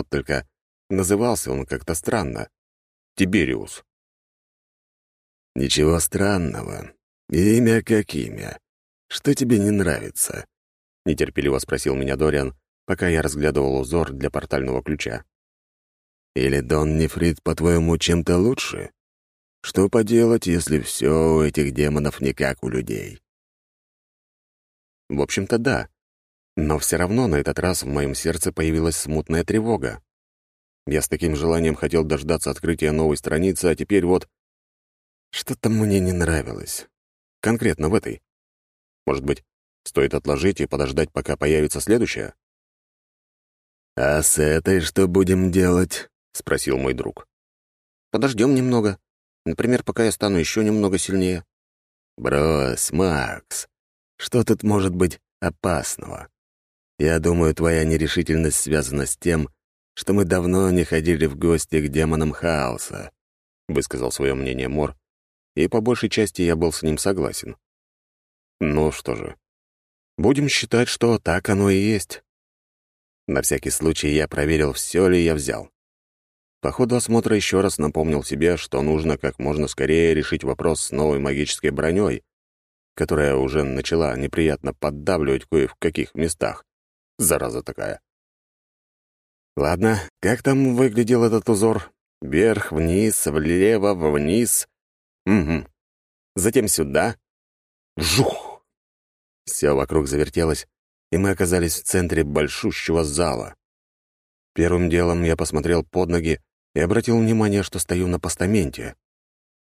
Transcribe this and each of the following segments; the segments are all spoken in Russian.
Вот только назывался он как-то странно. Тибериус. «Ничего странного. Имя как имя. Что тебе не нравится?» — нетерпеливо спросил меня Дориан, пока я разглядывал узор для портального ключа. «Или Дон Нефрит, по-твоему, чем-то лучше? Что поделать, если все у этих демонов не как у людей?» В общем-то, да. Но все равно на этот раз в моем сердце появилась смутная тревога. Я с таким желанием хотел дождаться открытия новой страницы, а теперь вот... Что-то мне не нравилось. Конкретно в этой. Может быть, стоит отложить и подождать, пока появится следующая? «А с этой что будем делать?» — спросил мой друг. «Подождем немного. Например, пока я стану еще немного сильнее». «Брось, Макс. Что тут может быть опасного? Я думаю, твоя нерешительность связана с тем, что мы давно не ходили в гости к демонам хаоса», — высказал свое мнение Мор, и по большей части я был с ним согласен. Ну что же, будем считать, что так оно и есть. На всякий случай я проверил, все ли я взял. По ходу осмотра еще раз напомнил себе, что нужно как можно скорее решить вопрос с новой магической броней, которая уже начала неприятно поддавливать кое в каких местах. Зараза такая. Ладно, как там выглядел этот узор? Вверх, вниз, влево, вниз. Угу. Затем сюда. Жух! Все вокруг завертелось, и мы оказались в центре большущего зала. Первым делом я посмотрел под ноги и обратил внимание, что стою на постаменте.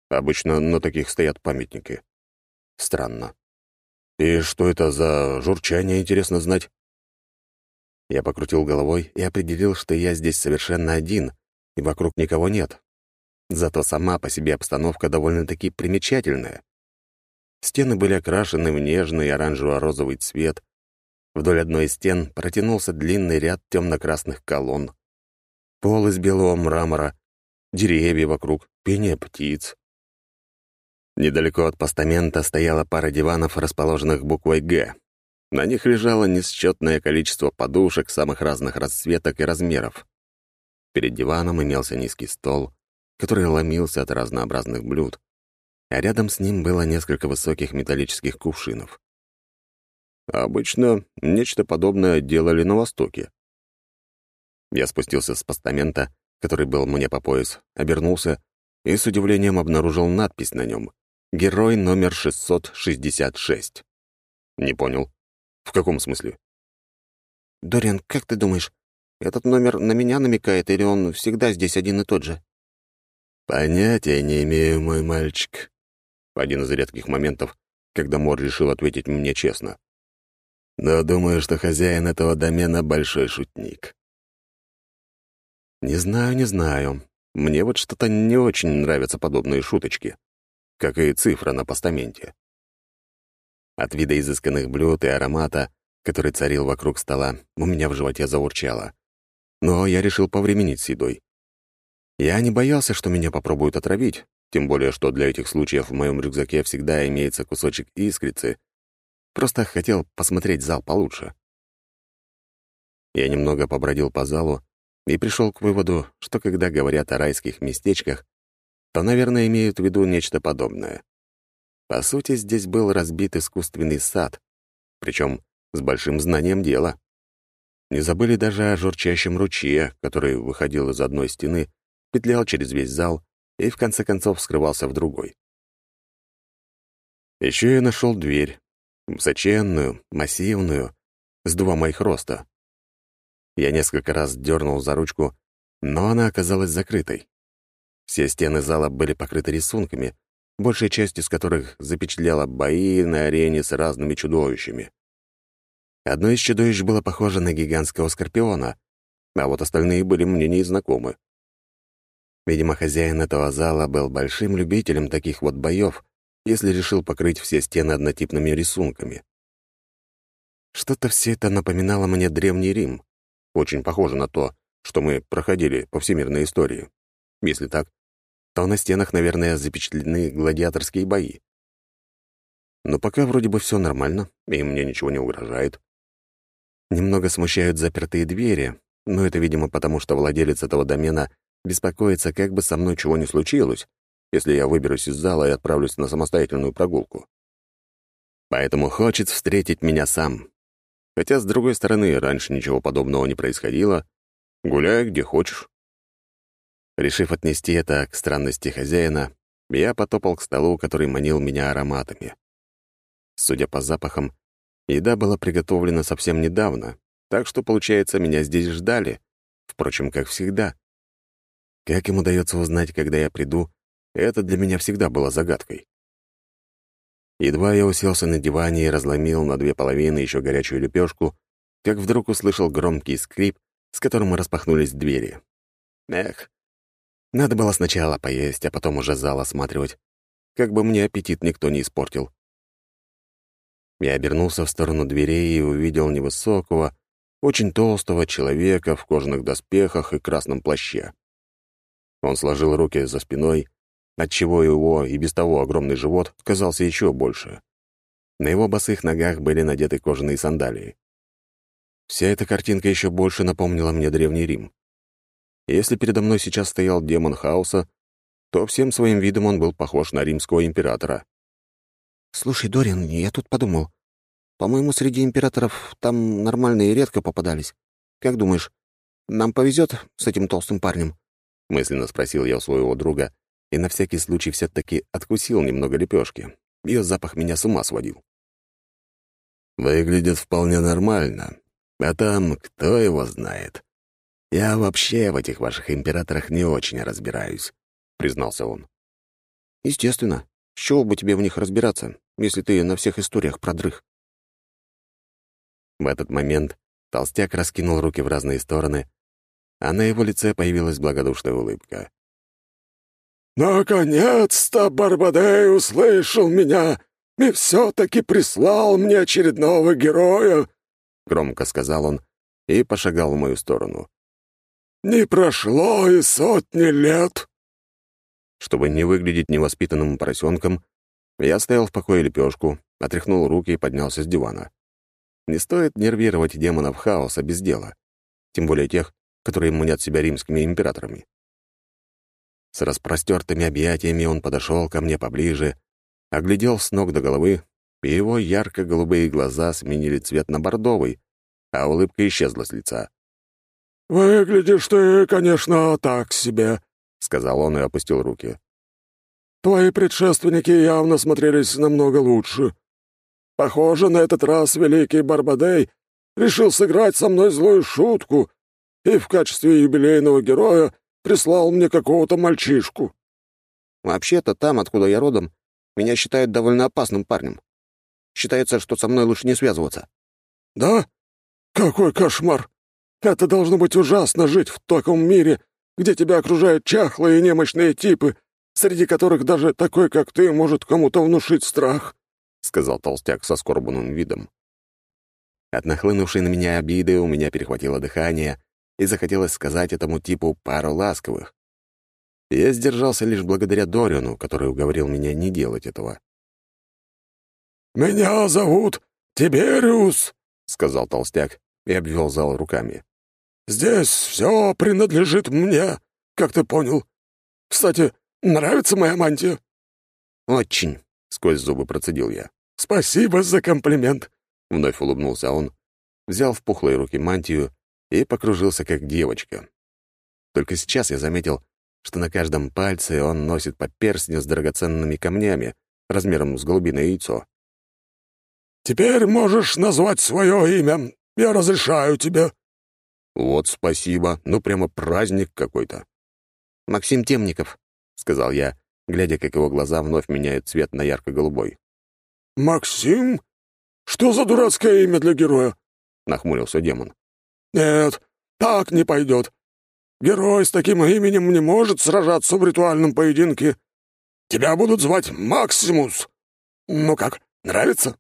Обычно на таких стоят памятники. Странно. И что это за журчание, интересно знать? Я покрутил головой и определил, что я здесь совершенно один, и вокруг никого нет. Зато сама по себе обстановка довольно-таки примечательная. Стены были окрашены в нежный оранжево-розовый цвет. Вдоль одной из стен протянулся длинный ряд темно-красных колонн. Пол из белого мрамора, деревья вокруг, пение птиц. Недалеко от постамента стояла пара диванов, расположенных буквой «Г». На них лежало несчетное количество подушек самых разных расцветок и размеров. Перед диваном имелся низкий стол, который ломился от разнообразных блюд, а рядом с ним было несколько высоких металлических кувшинов. Обычно нечто подобное делали на Востоке. Я спустился с постамента, который был мне по пояс, обернулся и с удивлением обнаружил надпись на нем Герой номер 666. Не понял. В каком смысле? «Дориан, как ты думаешь, этот номер на меня намекает, или он всегда здесь один и тот же?» «Понятия не имею, мой мальчик». Один из редких моментов, когда Мор решил ответить мне честно. «Но думаю, что хозяин этого домена — большой шутник». «Не знаю, не знаю. Мне вот что-то не очень нравятся подобные шуточки как и цифра на постаменте. От вида изысканных блюд и аромата, который царил вокруг стола, у меня в животе заурчало. Но я решил повременить с едой. Я не боялся, что меня попробуют отравить, тем более, что для этих случаев в моем рюкзаке всегда имеется кусочек искрицы. Просто хотел посмотреть зал получше. Я немного побродил по залу и пришел к выводу, что когда говорят о райских местечках, то, наверное, имеют в виду нечто подобное. По сути, здесь был разбит искусственный сад, причем с большим знанием дела. Не забыли даже о журчащем ручье, который выходил из одной стены, петлял через весь зал и в конце концов скрывался в другой. Еще я нашел дверь, высоченную, массивную, с два моих роста. Я несколько раз дернул за ручку, но она оказалась закрытой. Все стены зала были покрыты рисунками, большая часть из которых запечатляла бои на арене с разными чудовищами. Одно из чудовищ было похоже на гигантского скорпиона, а вот остальные были мне незнакомы. Видимо, хозяин этого зала был большим любителем таких вот боев, если решил покрыть все стены однотипными рисунками. Что-то все это напоминало мне Древний Рим. Очень похоже на то, что мы проходили по всемирной истории. Если так, то на стенах, наверное, запечатлены гладиаторские бои. Но пока вроде бы все нормально, и мне ничего не угрожает. Немного смущают запертые двери, Но это, видимо, потому что владелец этого домена беспокоится, как бы со мной чего не случилось, если я выберусь из зала и отправлюсь на самостоятельную прогулку. Поэтому хочет встретить меня сам. Хотя, с другой стороны, раньше ничего подобного не происходило. Гуляй где хочешь. Решив отнести это к странности хозяина, я потопал к столу, который манил меня ароматами. Судя по запахам, еда была приготовлена совсем недавно, так что, получается, меня здесь ждали, впрочем, как всегда. Как им удается узнать, когда я приду, это для меня всегда было загадкой. Едва я уселся на диване и разломил на две половины еще горячую лепешку, как вдруг услышал громкий скрип, с которым распахнулись двери. Эх, надо было сначала поесть, а потом уже зал осматривать. Как бы мне аппетит никто не испортил. Я обернулся в сторону дверей и увидел невысокого, очень толстого человека в кожаных доспехах и красном плаще. Он сложил руки за спиной, отчего его и без того огромный живот казался еще больше. На его босых ногах были надеты кожаные сандалии. Вся эта картинка еще больше напомнила мне Древний Рим. Если передо мной сейчас стоял демон хаоса, то всем своим видом он был похож на римского императора. «Слушай, Дорин, я тут подумал. По-моему, среди императоров там нормальные редко попадались. Как думаешь, нам повезет с этим толстым парнем?» Мысленно спросил я у своего друга и на всякий случай все-таки откусил немного лепешки. Ее запах меня с ума сводил. «Выглядит вполне нормально. А там кто его знает?» «Я вообще в этих ваших императорах не очень разбираюсь», — признался он. «Естественно. С чего бы тебе в них разбираться, если ты на всех историях продрых?» В этот момент толстяк раскинул руки в разные стороны, а на его лице появилась благодушная улыбка. «Наконец-то Барбадей услышал меня и все-таки прислал мне очередного героя!» — громко сказал он и пошагал в мою сторону. Не прошло и сотни лет. Чтобы не выглядеть невоспитанным поросенком, я стоял в покое лепешку, отряхнул руки и поднялся с дивана. Не стоит нервировать демонов хаоса без дела, тем более тех, которые мнят себя римскими императорами. С распростертыми объятиями он подошел ко мне поближе, оглядел с ног до головы, и его ярко-голубые глаза сменили цвет на бордовый, а улыбка исчезла с лица. «Выглядишь ты, конечно, так себе», — сказал он и опустил руки. «Твои предшественники явно смотрелись намного лучше. Похоже, на этот раз великий Барбадей решил сыграть со мной злую шутку и в качестве юбилейного героя прислал мне какого-то мальчишку». «Вообще-то там, откуда я родом, меня считают довольно опасным парнем. Считается, что со мной лучше не связываться». «Да? Какой кошмар! Это должно быть ужасно жить в таком мире, где тебя окружают чахлые и немощные типы, среди которых даже такой, как ты, может кому-то внушить страх», — сказал толстяк со скорбанным видом. От нахлынувшей на меня обиды у меня перехватило дыхание, и захотелось сказать этому типу пару ласковых. Я сдержался лишь благодаря Дориану, который уговорил меня не делать этого. «Меня зовут Тибериус», — сказал толстяк и обвел зал руками. «Здесь все принадлежит мне, как ты понял. Кстати, нравится моя мантия?» «Очень», — сквозь зубы процедил я. «Спасибо за комплимент», — вновь улыбнулся он, взял в пухлые руки мантию и покружился, как девочка. Только сейчас я заметил, что на каждом пальце он носит по перстню с драгоценными камнями, размером с голубиное яйцо. «Теперь можешь назвать свое имя я разрешаю тебе». «Вот спасибо. Ну, прямо праздник какой-то». «Максим Темников», — сказал я, глядя, как его глаза вновь меняют цвет на ярко-голубой. «Максим? Что за дурацкое имя для героя?» — нахмурился демон. «Нет, так не пойдет. Герой с таким именем не может сражаться в ритуальном поединке. Тебя будут звать Максимус. Ну как, нравится?»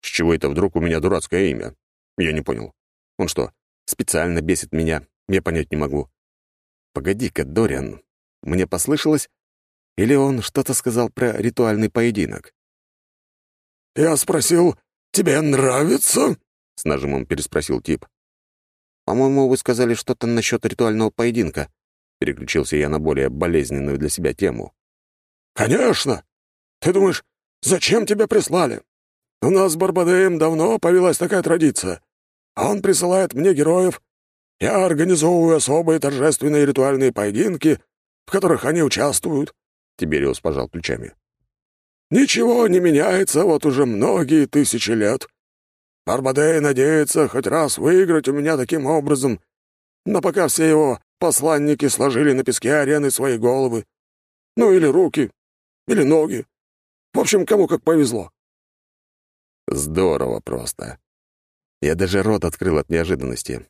«С чего это вдруг у меня дурацкое имя?» Я не понял. Он что, специально бесит меня? Я понять не могу. Погоди-ка, Дориан, мне послышалось? Или он что-то сказал про ритуальный поединок? «Я спросил, тебе нравится?» — с нажимом переспросил тип. По-моему, вы сказали что-то насчет ритуального поединка. Переключился я на более болезненную для себя тему. «Конечно! Ты думаешь, зачем тебя прислали? У нас с Барбадеем давно повелась такая традиция. А он присылает мне героев. Я организовываю особые торжественные ритуальные поединки, в которых они участвуют». Тибериус пожал плечами. «Ничего не меняется вот уже многие тысячи лет. Барбадей надеется хоть раз выиграть у меня таким образом, но пока все его посланники сложили на песке арены свои головы. Ну, или руки, или ноги. В общем, кому как повезло. Здорово просто. Я даже рот открыл от неожиданности.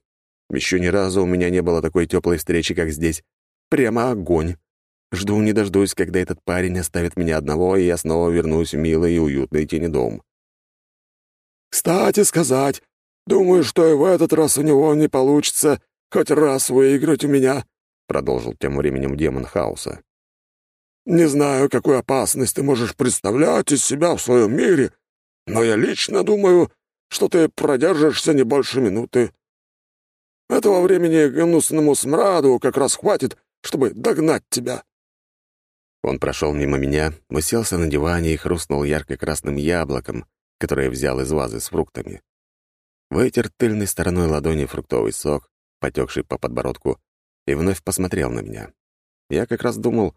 Еще ни разу у меня не было такой теплой встречи, как здесь. Прямо огонь. Жду не дождусь, когда этот парень оставит меня одного, и я снова вернусь в милый и уютный тени дом. «Кстати сказать, думаю, что и в этот раз у него не получится хоть раз выиграть у меня», — продолжил тем временем демон хаоса. «Не знаю, какую опасность ты можешь представлять из себя в своем мире, но я лично думаю, что ты продержишься не больше минуты. Этого времени гнусному смраду как раз хватит, чтобы догнать тебя». Он прошел мимо меня, уселся на диване и хрустнул ярко-красным яблоком, которое взял из вазы с фруктами. Вытер тыльной стороной ладони фруктовый сок, потекший по подбородку, и вновь посмотрел на меня. Я как раз думал,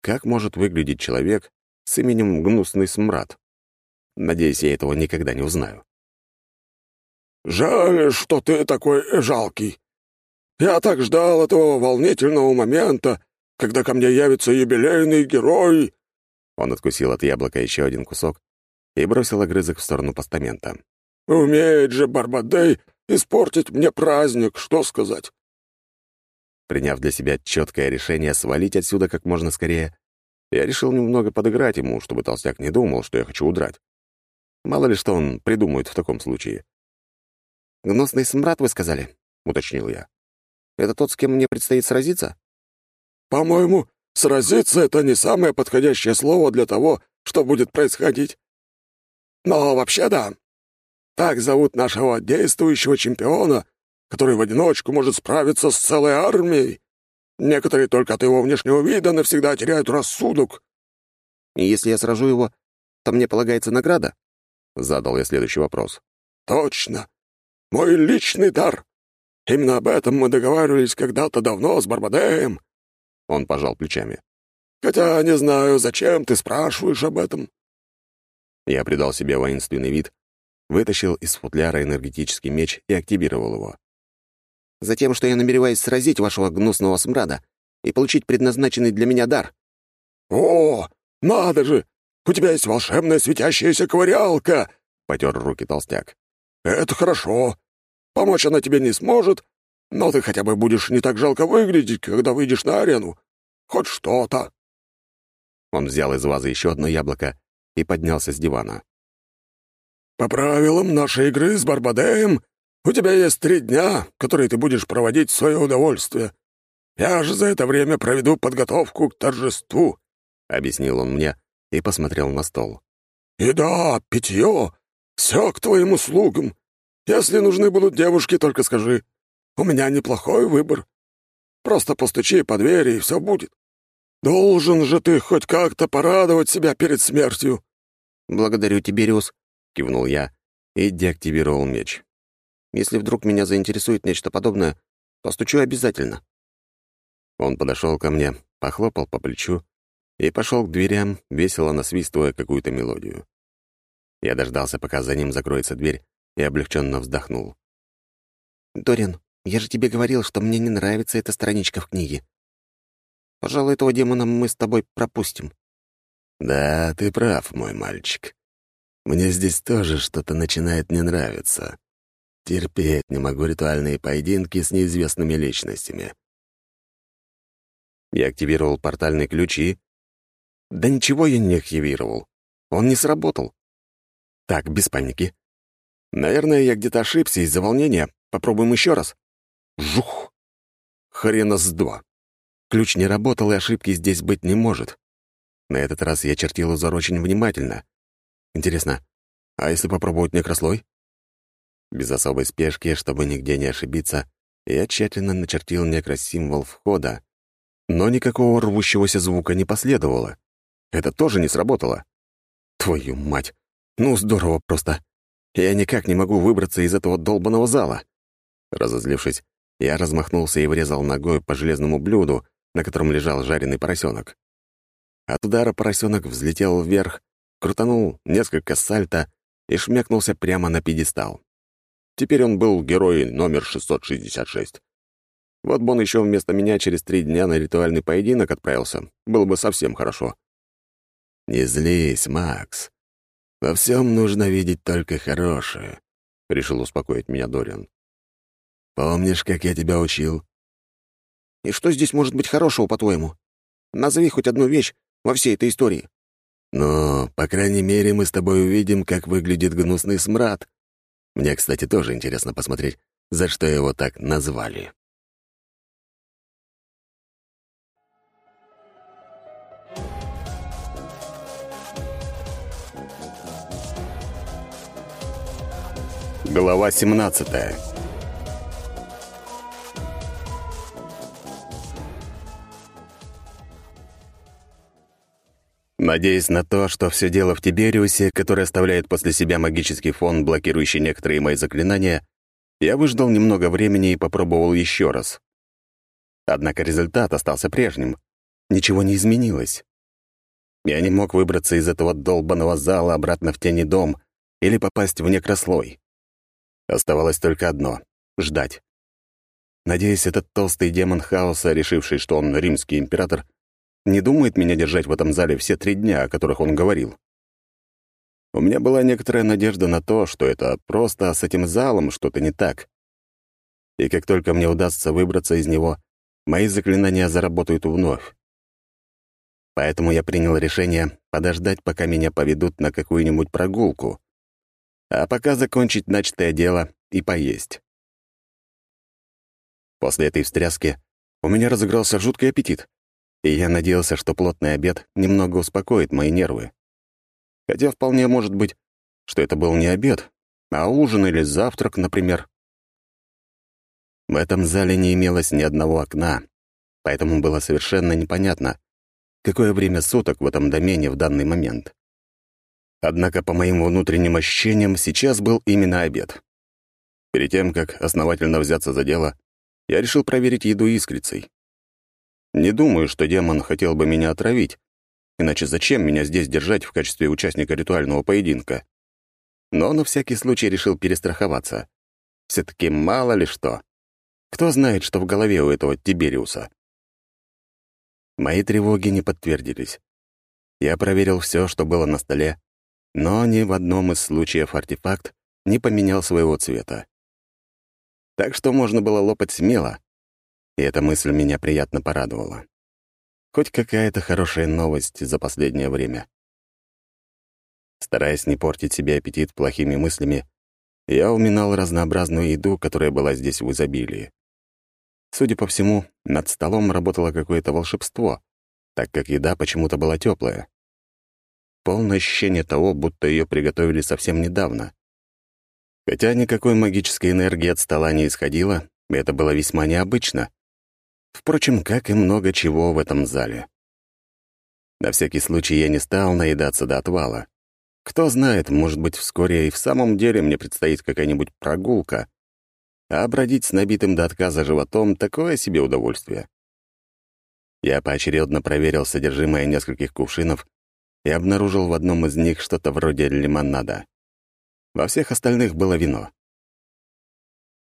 как может выглядеть человек с именем Гнусный Смрад. Надеюсь, я этого никогда не узнаю. «Жаль, что ты такой жалкий. Я так ждал этого волнительного момента, когда ко мне явится юбилейный герой!» Он откусил от яблока еще один кусок и бросил огрызок в сторону постамента. «Умеет же Барбадей испортить мне праздник, что сказать?» Приняв для себя четкое решение свалить отсюда как можно скорее, я решил немного подыграть ему, чтобы толстяк не думал, что я хочу удрать. Мало ли что он придумает в таком случае. «Гнусный смрад, вы сказали?» — уточнил я. «Это тот, с кем мне предстоит сразиться?» «По-моему, сразиться — это не самое подходящее слово для того, что будет происходить. Но вообще да. Так зовут нашего действующего чемпиона, который в одиночку может справиться с целой армией. Некоторые только от его внешнего вида навсегда теряют рассудок». «И если я сражу его, то мне полагается награда?» — задал я следующий вопрос. «Точно. Мой личный дар. Именно об этом мы договаривались когда-то давно с Барбадеем». Он пожал плечами. «Хотя не знаю, зачем ты спрашиваешь об этом». Я придал себе воинственный вид, вытащил из футляра энергетический меч и активировал его. «Затем, что я намереваюсь сразить вашего гнусного смрада и получить предназначенный для меня дар». «О, надо же! У тебя есть волшебная светящаяся ковырялка!» — потер руки толстяк. «Это хорошо. Помочь она тебе не сможет, но ты хотя бы будешь не так жалко выглядеть, когда выйдешь на арену. Хоть что-то». Он взял из вазы еще одно яблоко и поднялся с дивана. «По правилам нашей игры с Барбадеем у тебя есть три дня, которые ты будешь проводить в свое удовольствие. Я же за это время проведу подготовку к торжеству», — объяснил он мне и посмотрел на стол. «Еда, питье — все к твоим услугам. Если нужны будут девушки, только скажи. У меня неплохой выбор. Просто постучи по двери, и все будет. Должен же ты хоть как-то порадовать себя перед смертью». «Благодарю, Тибериус», — кивнул я и деактивировал меч. «Если вдруг меня заинтересует нечто подобное, постучу обязательно». Он подошел ко мне, похлопал по плечу и пошел к дверям, весело насвистывая какую-то мелодию. Я дождался, пока за ним закроется дверь, и облегченно вздохнул. «Дорин, я же тебе говорил, что мне не нравится эта страничка в книге. Пожалуй, этого демона мы с тобой пропустим». «Да, ты прав, мой мальчик. Мне здесь тоже что-то начинает не нравиться. Терпеть не могу ритуальные поединки с неизвестными личностями». Я активировал портальный ключ и... Да ничего я не активировал. Он не сработал. Так, без паники. Наверное, я где-то ошибся из-за волнения. Попробуем еще раз. Жух! Хрена с два. Ключ не работал, и ошибки здесь быть не может. На этот раз я чертил узор очень внимательно. Интересно, а если попробовать некрослой? Без особой спешки, чтобы нигде не ошибиться, Я тщательно начертил некросимвол входа, но никакого рвущегося звука не последовало. Это тоже не сработало. Твою мать! Ну, здорово просто. Я никак не могу выбраться из этого долбанного зала. Разозлившись, я размахнулся и врезал ногой по железному блюду, на котором лежал жареный поросенок. От удара поросенок взлетел вверх, крутанул несколько сальто и шмякнулся прямо на пьедестал. Теперь он был герой номер 666. Вот бы он еще вместо меня через три дня на ритуальный поединок отправился, было бы совсем хорошо. «Не злись, Макс. Во всем нужно видеть только хорошее», — решил успокоить меня Дориан. «Помнишь, как я тебя учил?» «И что здесь может быть хорошего, по-твоему? Назови хоть одну вещь во всей этой истории». «Ну, по крайней мере, мы с тобой увидим, как выглядит гнусный смрад. Мне, кстати, тоже интересно посмотреть, за что его так назвали». Глава 17 Надеясь на то, что все дело в Тибериусе, который оставляет после себя магический фон, блокирующий некоторые мои заклинания, я выждал немного времени и попробовал еще раз. Однако результат остался прежним. Ничего не изменилось. Я не мог выбраться из этого долбанного зала обратно в тени дом или попасть в некрослой. Оставалось только одно — ждать. Надеюсь, этот толстый демон хаоса, решивший, что он римский император, не думает меня держать в этом зале все три дня, о которых он говорил. У меня была некоторая надежда на то, что это просто с этим залом что-то не так. И как только мне удастся выбраться из него, мои заклинания заработают вновь. Поэтому я принял решение подождать, пока меня поведут на какую-нибудь прогулку, а пока закончить начатое дело и поесть. После этой встряски у меня разыгрался жуткий аппетит, и я надеялся, что плотный обед немного успокоит мои нервы. Хотя вполне может быть, что это был не обед, а ужин или завтрак, например. В этом зале не имелось ни одного окна, поэтому было совершенно непонятно, какое время суток в этом домене в данный момент. Однако, по моим внутренним ощущениям, сейчас был именно обед. Перед тем, как основательно взяться за дело, я решил проверить еду искрицей. Не думаю, что демон хотел бы меня отравить, иначе зачем меня здесь держать в качестве участника ритуального поединка? Но на всякий случай решил перестраховаться. все таки мало ли что. Кто знает, что в голове у этого Тибериуса? Мои тревоги не подтвердились. Я проверил все, что было на столе, но ни в одном из случаев артефакт не поменял своего цвета. Так что можно было лопать смело, и эта мысль меня приятно порадовала. Хоть какая-то хорошая новость за последнее время. Стараясь не портить себе аппетит плохими мыслями, я уминал разнообразную еду, которая была здесь в изобилии. Судя по всему, над столом работало какое-то волшебство, так как еда почему-то была теплая полное ощущение того, будто ее приготовили совсем недавно. Хотя никакой магической энергии от стола не исходило, это было весьма необычно. Впрочем, как и много чего в этом зале. На всякий случай я не стал наедаться до отвала. Кто знает, может быть, вскоре и в самом деле мне предстоит какая-нибудь прогулка, а бродить с набитым до отказа животом — такое себе удовольствие. Я поочередно проверил содержимое нескольких кувшинов и обнаружил в одном из них что-то вроде лимонада. Во всех остальных было вино.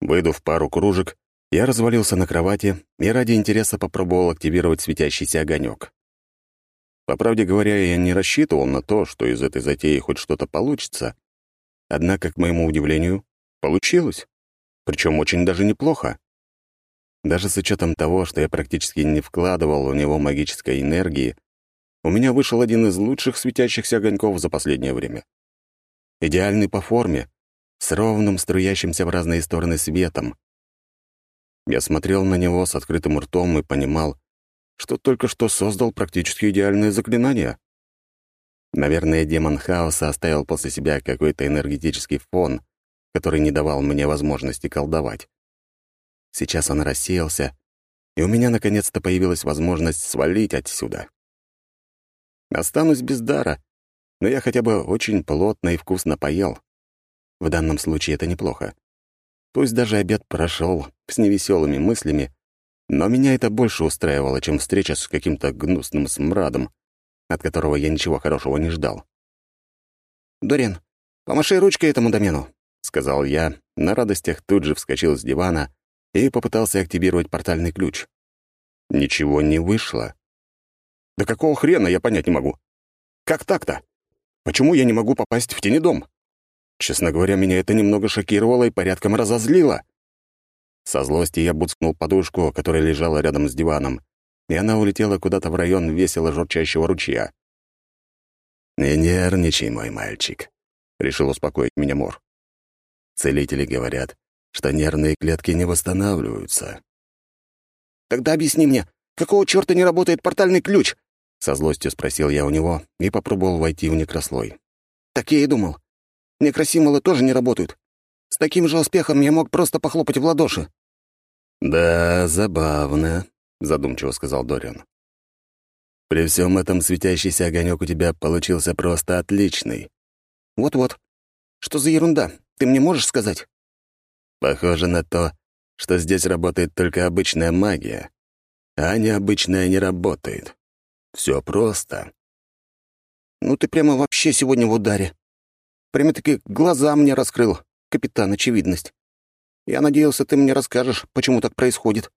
Выдув пару кружек, я развалился на кровати и ради интереса попробовал активировать светящийся огонек. По правде говоря, я не рассчитывал на то, что из этой затеи хоть что-то получится. Однако, к моему удивлению, получилось. Причем очень даже неплохо. Даже с учетом того, что я практически не вкладывал в него магической энергии, у меня вышел один из лучших светящихся огоньков за последнее время. Идеальный по форме, с ровным, струящимся в разные стороны светом. Я смотрел на него с открытым ртом и понимал, что только что создал практически идеальное заклинание. Наверное, демон хаоса оставил после себя какой-то энергетический фон, который не давал мне возможности колдовать. Сейчас он рассеялся, и у меня наконец-то появилась возможность свалить отсюда. Останусь без дара, но я хотя бы очень плотно и вкусно поел. В данном случае это неплохо. Пусть даже обед прошел с невеселыми мыслями, но меня это больше устраивало, чем встреча с каким-то гнусным смрадом, от которого я ничего хорошего не ждал. «Дорин, помаши ручкой этому домену», — сказал я, на радостях тут же вскочил с дивана и попытался активировать портальный ключ. Ничего не вышло. Да какого хрена, я понять не могу. Как так-то? Почему я не могу попасть в тенедом? Честно говоря, меня это немного шокировало и порядком разозлило. Со злости я буцкнул подушку, которая лежала рядом с диваном, и она улетела куда-то в район весело журчащего ручья. «Не нервничай, мой мальчик», — решил успокоить меня Мор. «Целители говорят, что нервные клетки не восстанавливаются». «Тогда объясни мне, какого чёрта не работает портальный ключ?» Со злостью спросил я у него и попробовал войти в некрослой. «Так я и думал. Некросимволы тоже не работают. С таким же успехом я мог просто похлопать в ладоши». «Да, забавно», — задумчиво сказал Дориан. «При всем этом светящийся огонек у тебя получился просто отличный». «Вот-вот. Что за ерунда? Ты мне можешь сказать?» «Похоже на то, что здесь работает только обычная магия, а необычная не работает. Все просто». «Ну ты прямо вообще сегодня в ударе. Прямо-таки глаза мне раскрыл, капитан Очевидность. Я надеялся, ты мне расскажешь, почему так происходит».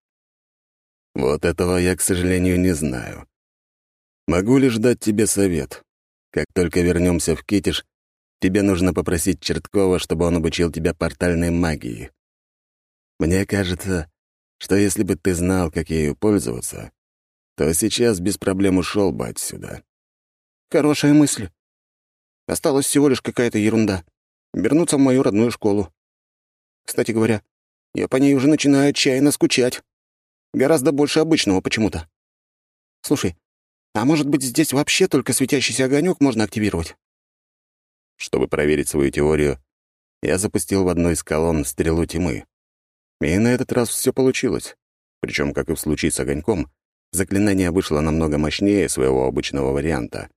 «Вот этого я, к сожалению, не знаю. Могу лишь дать тебе совет. Как только вернемся в Китиш, тебе нужно попросить Черткова, чтобы он обучил тебя портальной магии. Мне кажется, что если бы ты знал, как ею пользоваться, то сейчас без проблем ушел бы отсюда». «Хорошая мысль. Осталась всего лишь какая-то ерунда. Вернуться в мою родную школу. Кстати говоря, я по ней уже начинаю отчаянно скучать. Гораздо больше обычного почему-то. Слушай, а может быть, здесь вообще только светящийся огонек можно активировать? Чтобы проверить свою теорию, я запустил в одну из колонн стрелу тьмы. И на этот раз все получилось. Причем, как и в случае с огоньком, заклинание вышло намного мощнее своего обычного варианта.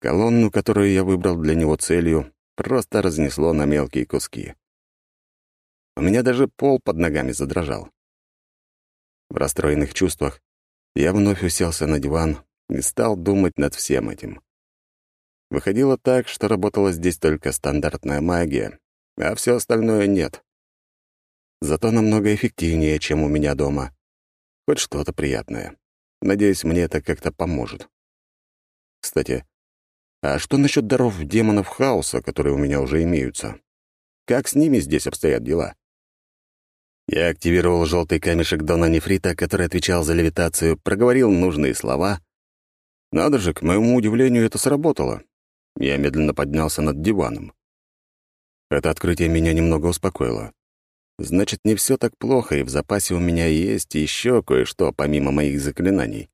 Колонну, которую я выбрал для него целью, просто разнесло на мелкие куски. У меня даже пол под ногами задрожал. В расстроенных чувствах я вновь уселся на диван и стал думать над всем этим. Выходило так, что работала здесь только стандартная магия, а все остальное нет. Зато намного эффективнее, чем у меня дома. Хоть что-то приятное. Надеюсь, мне это как-то поможет. Кстати, а что насчет даров демонов хаоса, которые у меня уже имеются? Как с ними здесь обстоят дела? Я активировал желтый камешек Дона Нефрита, который отвечал за левитацию, проговорил нужные слова. Надо же, к моему удивлению, это сработало. Я медленно поднялся над диваном. Это открытие меня немного успокоило. Значит, не все так плохо, и в запасе у меня есть еще кое-что, помимо моих заклинаний.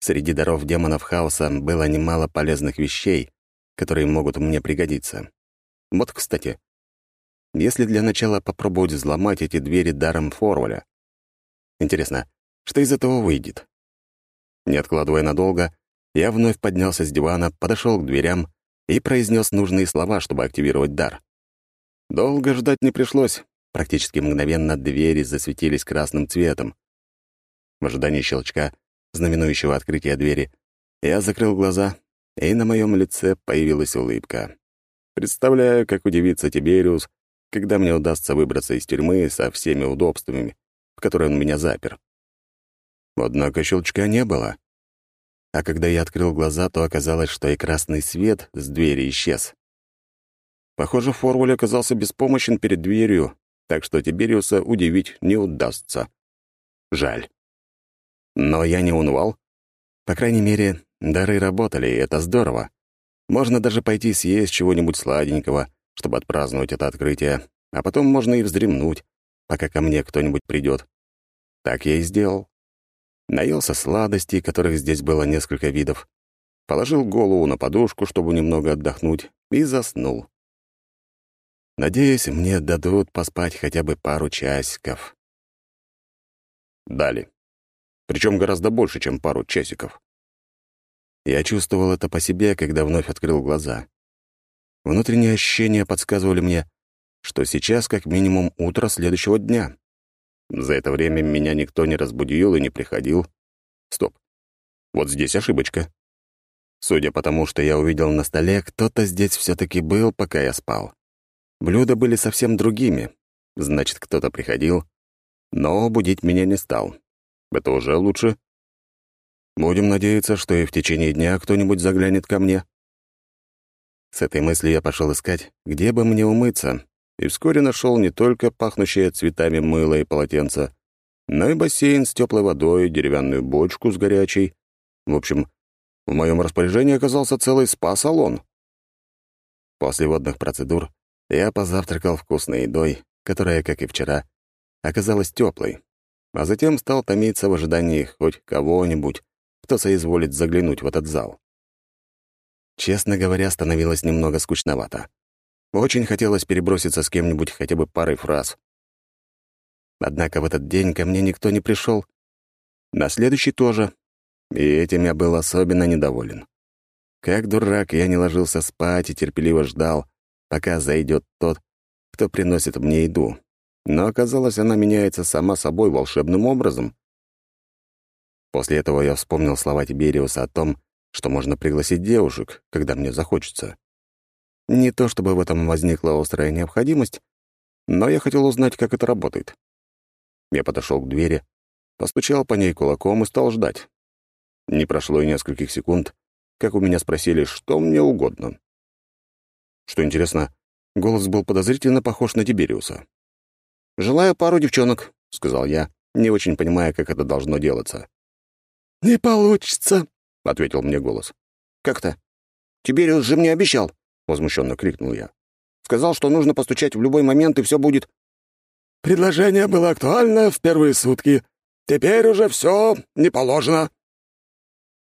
Среди даров демонов хаоса было немало полезных вещей, которые могут мне пригодиться. Вот, кстати, если для начала попробовать взломать эти двери даром Форваля. Интересно, что из этого выйдет? Не откладывая надолго, я вновь поднялся с дивана, подошел к дверям и произнес нужные слова, чтобы активировать дар. Долго ждать не пришлось. Практически мгновенно двери засветились красным цветом. В ожидании щелчка знаменующего открытия двери, я закрыл глаза, и на моем лице появилась улыбка. Представляю, как удивится Тибериус, когда мне удастся выбраться из тюрьмы со всеми удобствами, в которые он меня запер. Однако щелчка не было. А когда я открыл глаза, то оказалось, что и красный свет с двери исчез. Похоже, Форвуль оказался беспомощен перед дверью, так что Тибериуса удивить не удастся. Жаль. Но я не унывал. По крайней мере, дары работали, и это здорово. Можно даже пойти съесть чего-нибудь сладенького, чтобы отпраздновать это открытие, а потом можно и вздремнуть, пока ко мне кто-нибудь придет. Так я и сделал. Наелся сладостей, которых здесь было несколько видов, положил голову на подушку, чтобы немного отдохнуть, и заснул. Надеюсь, мне дадут поспать хотя бы пару часиков. Дали. Причем гораздо больше, чем пару часиков. Я чувствовал это по себе, когда вновь открыл глаза. Внутренние ощущения подсказывали мне, что сейчас как минимум утро следующего дня. За это время меня никто не разбудил и не приходил. Стоп. Вот здесь ошибочка. Судя по тому, что я увидел на столе, кто-то здесь все таки был, пока я спал. Блюда были совсем другими. Значит, кто-то приходил, но будить меня не стал. Это уже лучше. Будем надеяться, что и в течение дня кто-нибудь заглянет ко мне. С этой мыслью я пошел искать, где бы мне умыться, и вскоре нашел не только пахнущее цветами мыло и полотенце, но и бассейн с теплой водой, деревянную бочку с горячей. В общем, в моем распоряжении оказался целый спа-салон. После водных процедур я позавтракал вкусной едой, которая, как и вчера, оказалась теплой, а затем стал томиться в ожидании хоть кого-нибудь, кто соизволит заглянуть в этот зал. Честно говоря, становилось немного скучновато. Очень хотелось переброситься с кем-нибудь хотя бы парой фраз. Однако в этот день ко мне никто не пришел. На следующий тоже. И этим я был особенно недоволен. Как дурак, я не ложился спать и терпеливо ждал, пока зайдет тот, кто приносит мне еду. Но оказалось, она меняется сама собой волшебным образом. После этого я вспомнил слова Тибериуса о том, что можно пригласить девушек, когда мне захочется. Не то чтобы в этом возникла острая необходимость, но я хотел узнать, как это работает. Я подошел к двери, постучал по ней кулаком и стал ждать. Не прошло и нескольких секунд, как у меня спросили, что мне угодно. Что интересно, голос был подозрительно похож на Тибериуса. «Желаю пару девчонок», — сказал я, не очень понимая, как это должно делаться. «Не получится», — ответил мне голос. «Как-то? Тибериус же мне обещал», — возмущенно крикнул я. «Сказал, что нужно постучать в любой момент, и все будет». «Предложение было актуально в первые сутки. Теперь уже все не положено.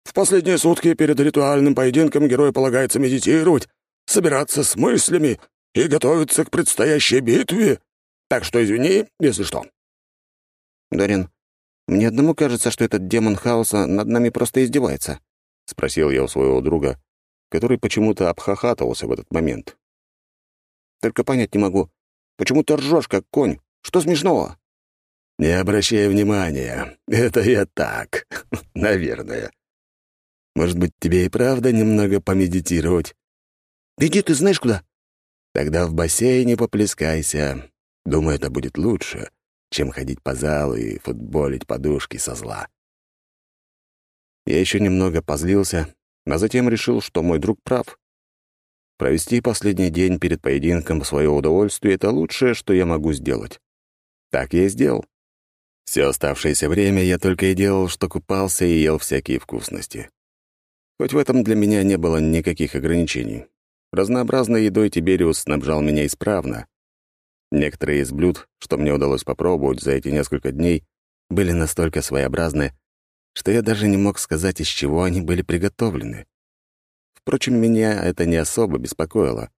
В последние сутки перед ритуальным поединком герою полагается медитировать, собираться с мыслями и готовиться к предстоящей битве. Так что извини, если что». «Дарин, мне одному кажется, что этот демон хаоса над нами просто издевается», — спросил я у своего друга, который почему-то обхахатывался в этот момент. «Только понять не могу, почему ты ржешь, как конь? Что смешного?» «Не обращай внимания, это я так, наверное. Может быть, тебе и правда немного помедитировать?» «Иди ты знаешь куда?» «Тогда в бассейне поплескайся. Думаю, это будет лучше, чем ходить по залу и футболить подушки со зла». Я еще немного позлился, а затем решил, что мой друг прав. Провести последний день перед поединком в свое удовольствие — это лучшее, что я могу сделать. Так я и сделал. Все оставшееся время я только и делал, что купался и ел всякие вкусности. Хоть в этом для меня не было никаких ограничений. Разнообразной едой Тибериус снабжал меня исправно. Некоторые из блюд, что мне удалось попробовать за эти несколько дней, были настолько своеобразны, что я даже не мог сказать, из чего они были приготовлены. Впрочем, меня это не особо беспокоило.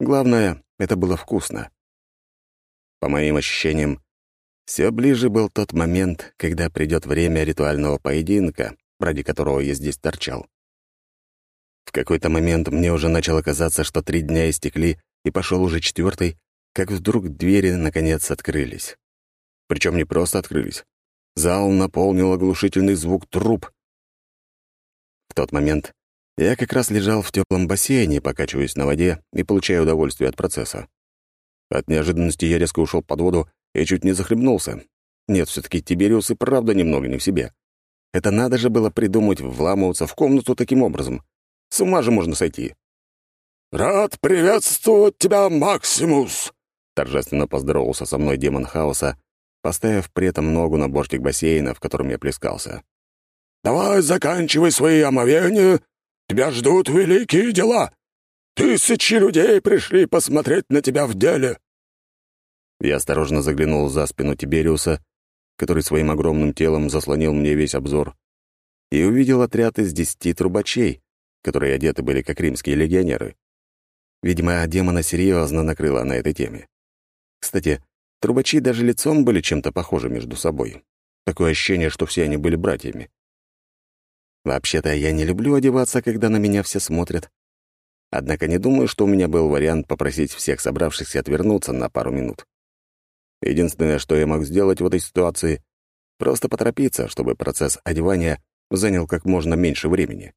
Главное, это было вкусно. По моим ощущениям, все ближе был тот момент, когда придет время ритуального поединка, ради которого я здесь торчал. В какой-то момент мне уже начало казаться, что три дня истекли, и пошел уже четвертый, как вдруг двери наконец открылись. Причем не просто открылись, Зал наполнил оглушительный звук труп. В тот момент я как раз лежал в теплом бассейне, покачиваясь на воде и получая удовольствие от процесса. От неожиданности я резко ушел под воду и чуть не захлебнулся. Нет, все таки Тибериус и правда немного не в себе. Это надо же было придумать вламываться в комнату таким образом. С ума же можно сойти. «Рад приветствовать тебя, Максимус!» Торжественно поздоровался со мной демон хаоса, поставив при этом ногу на бортик бассейна, в котором я плескался. «Давай заканчивай свои омовения. Тебя ждут великие дела. Тысячи людей пришли посмотреть на тебя в деле». Я осторожно заглянул за спину Тибериуса, который своим огромным телом заслонил мне весь обзор, и увидел отряд из десяти трубачей, которые одеты были как римские легионеры. Видимо, демона серьезно накрыло на этой теме. Кстати, трубачи даже лицом были чем-то похожи между собой. Такое ощущение, что все они были братьями. Вообще-то я не люблю одеваться, когда на меня все смотрят. Однако не думаю, что у меня был вариант попросить всех собравшихся отвернуться на пару минут. Единственное, что я мог сделать в этой ситуации — просто поторопиться, чтобы процесс одевания занял как можно меньше времени.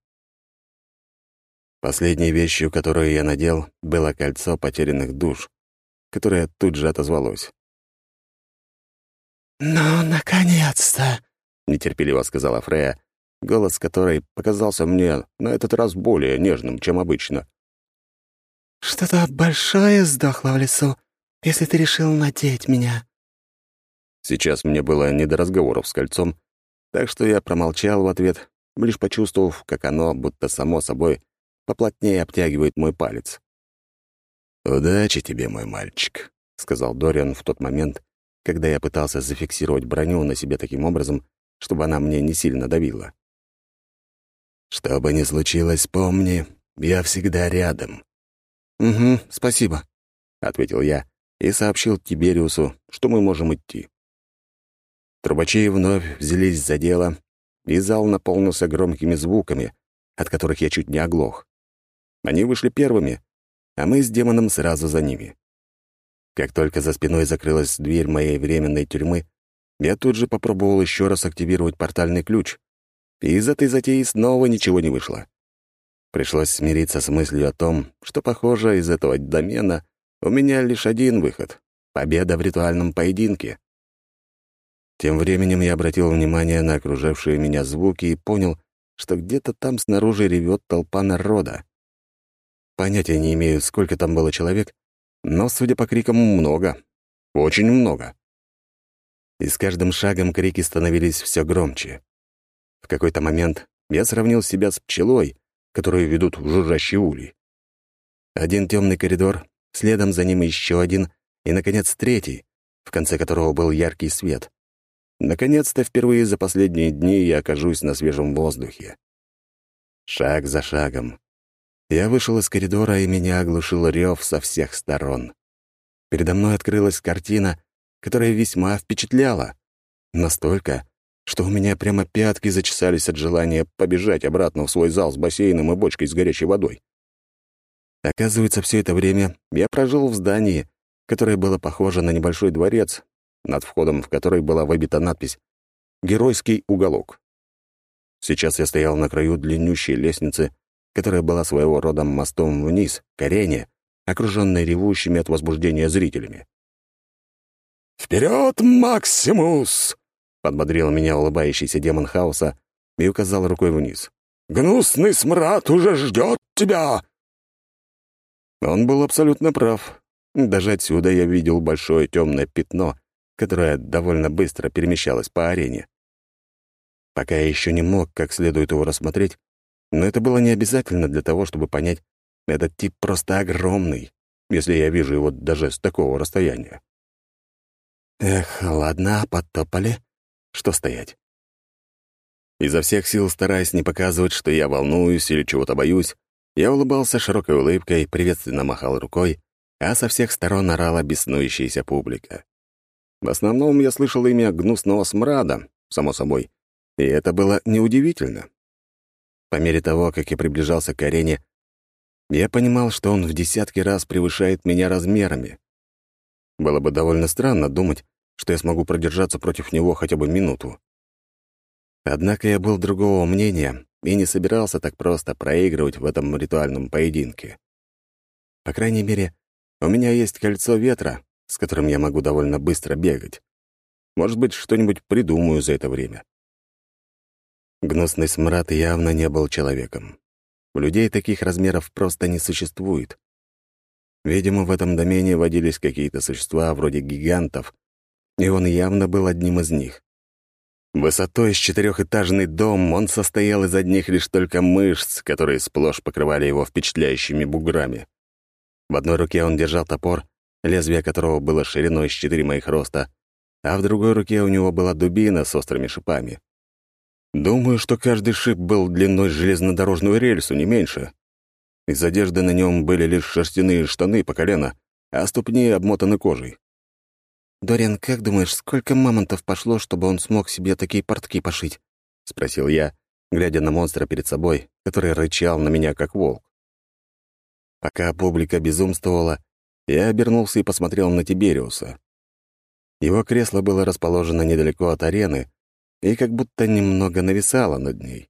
Последней вещью, которую я надел, было кольцо потерянных душ, которое тут же отозвалось. «Ну, наконец-то!» — нетерпеливо сказала Фрея, голос которой показался мне на этот раз более нежным, чем обычно. «Что-то большое сдохло в лесу, если ты решил надеть меня». Сейчас мне было не до разговоров с кольцом, так что я промолчал в ответ, лишь почувствовав, как оно, будто само собой, поплотнее обтягивает мой палец. «Удачи тебе, мой мальчик», — сказал Дориан в тот момент, когда я пытался зафиксировать броню на себе таким образом, чтобы она мне не сильно давила. «Что бы ни случилось, помни, я всегда рядом». «Угу, спасибо», — ответил я и сообщил Тибериусу, что мы можем идти. Трубачи вновь взялись за дело, и зал наполнился громкими звуками, от которых я чуть не оглох. Они вышли первыми, а мы с демоном сразу за ними. Как только за спиной закрылась дверь моей временной тюрьмы, я тут же попробовал еще раз активировать портальный ключ, и из этой затеи снова ничего не вышло. Пришлось смириться с мыслью о том, что, похоже, из этого домена у меня лишь один выход — победа в ритуальном поединке. Тем временем я обратил внимание на окружавшие меня звуки и понял, что где-то там снаружи ревет толпа народа. Понятия не имею, сколько там было человек, но, судя по крикам, много. Очень много. И с каждым шагом крики становились все громче. В какой-то момент я сравнил себя с пчелой, которую ведут в жужжащий улей. Один темный коридор, следом за ним еще один, и, наконец, третий, в конце которого был яркий свет. Наконец-то впервые за последние дни я окажусь на свежем воздухе. Шаг за шагом. Я вышел из коридора, и меня оглушил рев со всех сторон. Передо мной открылась картина, которая весьма впечатляла. Настолько, что у меня прямо пятки зачесались от желания побежать обратно в свой зал с бассейном и бочкой с горячей водой. Оказывается, все это время я прожил в здании, которое было похоже на небольшой дворец, над входом в который была выбита надпись «Геройский уголок». Сейчас я стоял на краю длиннющей лестницы, которая была своего рода мостом вниз, к арене, окруженной ревущими от возбуждения зрителями. «Вперед, Максимус!» — подбодрил меня улыбающийся демон хаоса и указал рукой вниз. «Гнусный смрад уже ждет тебя!» Он был абсолютно прав. Даже отсюда я видел большое темное пятно, которая довольно быстро перемещалась по арене. Пока я еще не мог как следует его рассмотреть, но это было не обязательно для того, чтобы понять, этот тип просто огромный, если я вижу его даже с такого расстояния. Эх, ладно, подтопали. Что стоять? Изо всех сил, стараясь не показывать, что я волнуюсь или чего-то боюсь, я улыбался широкой улыбкой, приветственно махал рукой, а со всех сторон орала беснующаяся публика. В основном я слышал имя гнусного смрада, само собой, и это было неудивительно. По мере того, как я приближался к арене, я понимал, что он в десятки раз превышает меня размерами. Было бы довольно странно думать, что я смогу продержаться против него хотя бы минуту. Однако я был другого мнения и не собирался так просто проигрывать в этом ритуальном поединке. По крайней мере, у меня есть кольцо ветра, с которым я могу довольно быстро бегать. Может быть, что-нибудь придумаю за это время. Гнусный смрад явно не был человеком. У людей таких размеров просто не существует. Видимо, в этом домене водились какие-то существа вроде гигантов, и он явно был одним из них. Высотой с четырехэтажный дом он состоял из одних лишь только мышц, которые сплошь покрывали его впечатляющими буграми. В одной руке он держал топор, лезвие которого было шириной с четыре моих роста, а в другой руке у него была дубина с острыми шипами. Думаю, что каждый шип был длиной железнодорожную рельсу, не меньше. Из одежды на нем были лишь шерстяные штаны по колено, а ступни обмотаны кожей. «Дориан, как думаешь, сколько мамонтов пошло, чтобы он смог себе такие портки пошить?» — спросил я, глядя на монстра перед собой, который рычал на меня, как волк. Пока публика безумствовала, я обернулся и посмотрел на Тибериуса. Его кресло было расположено недалеко от арены и как будто немного нависало над ней.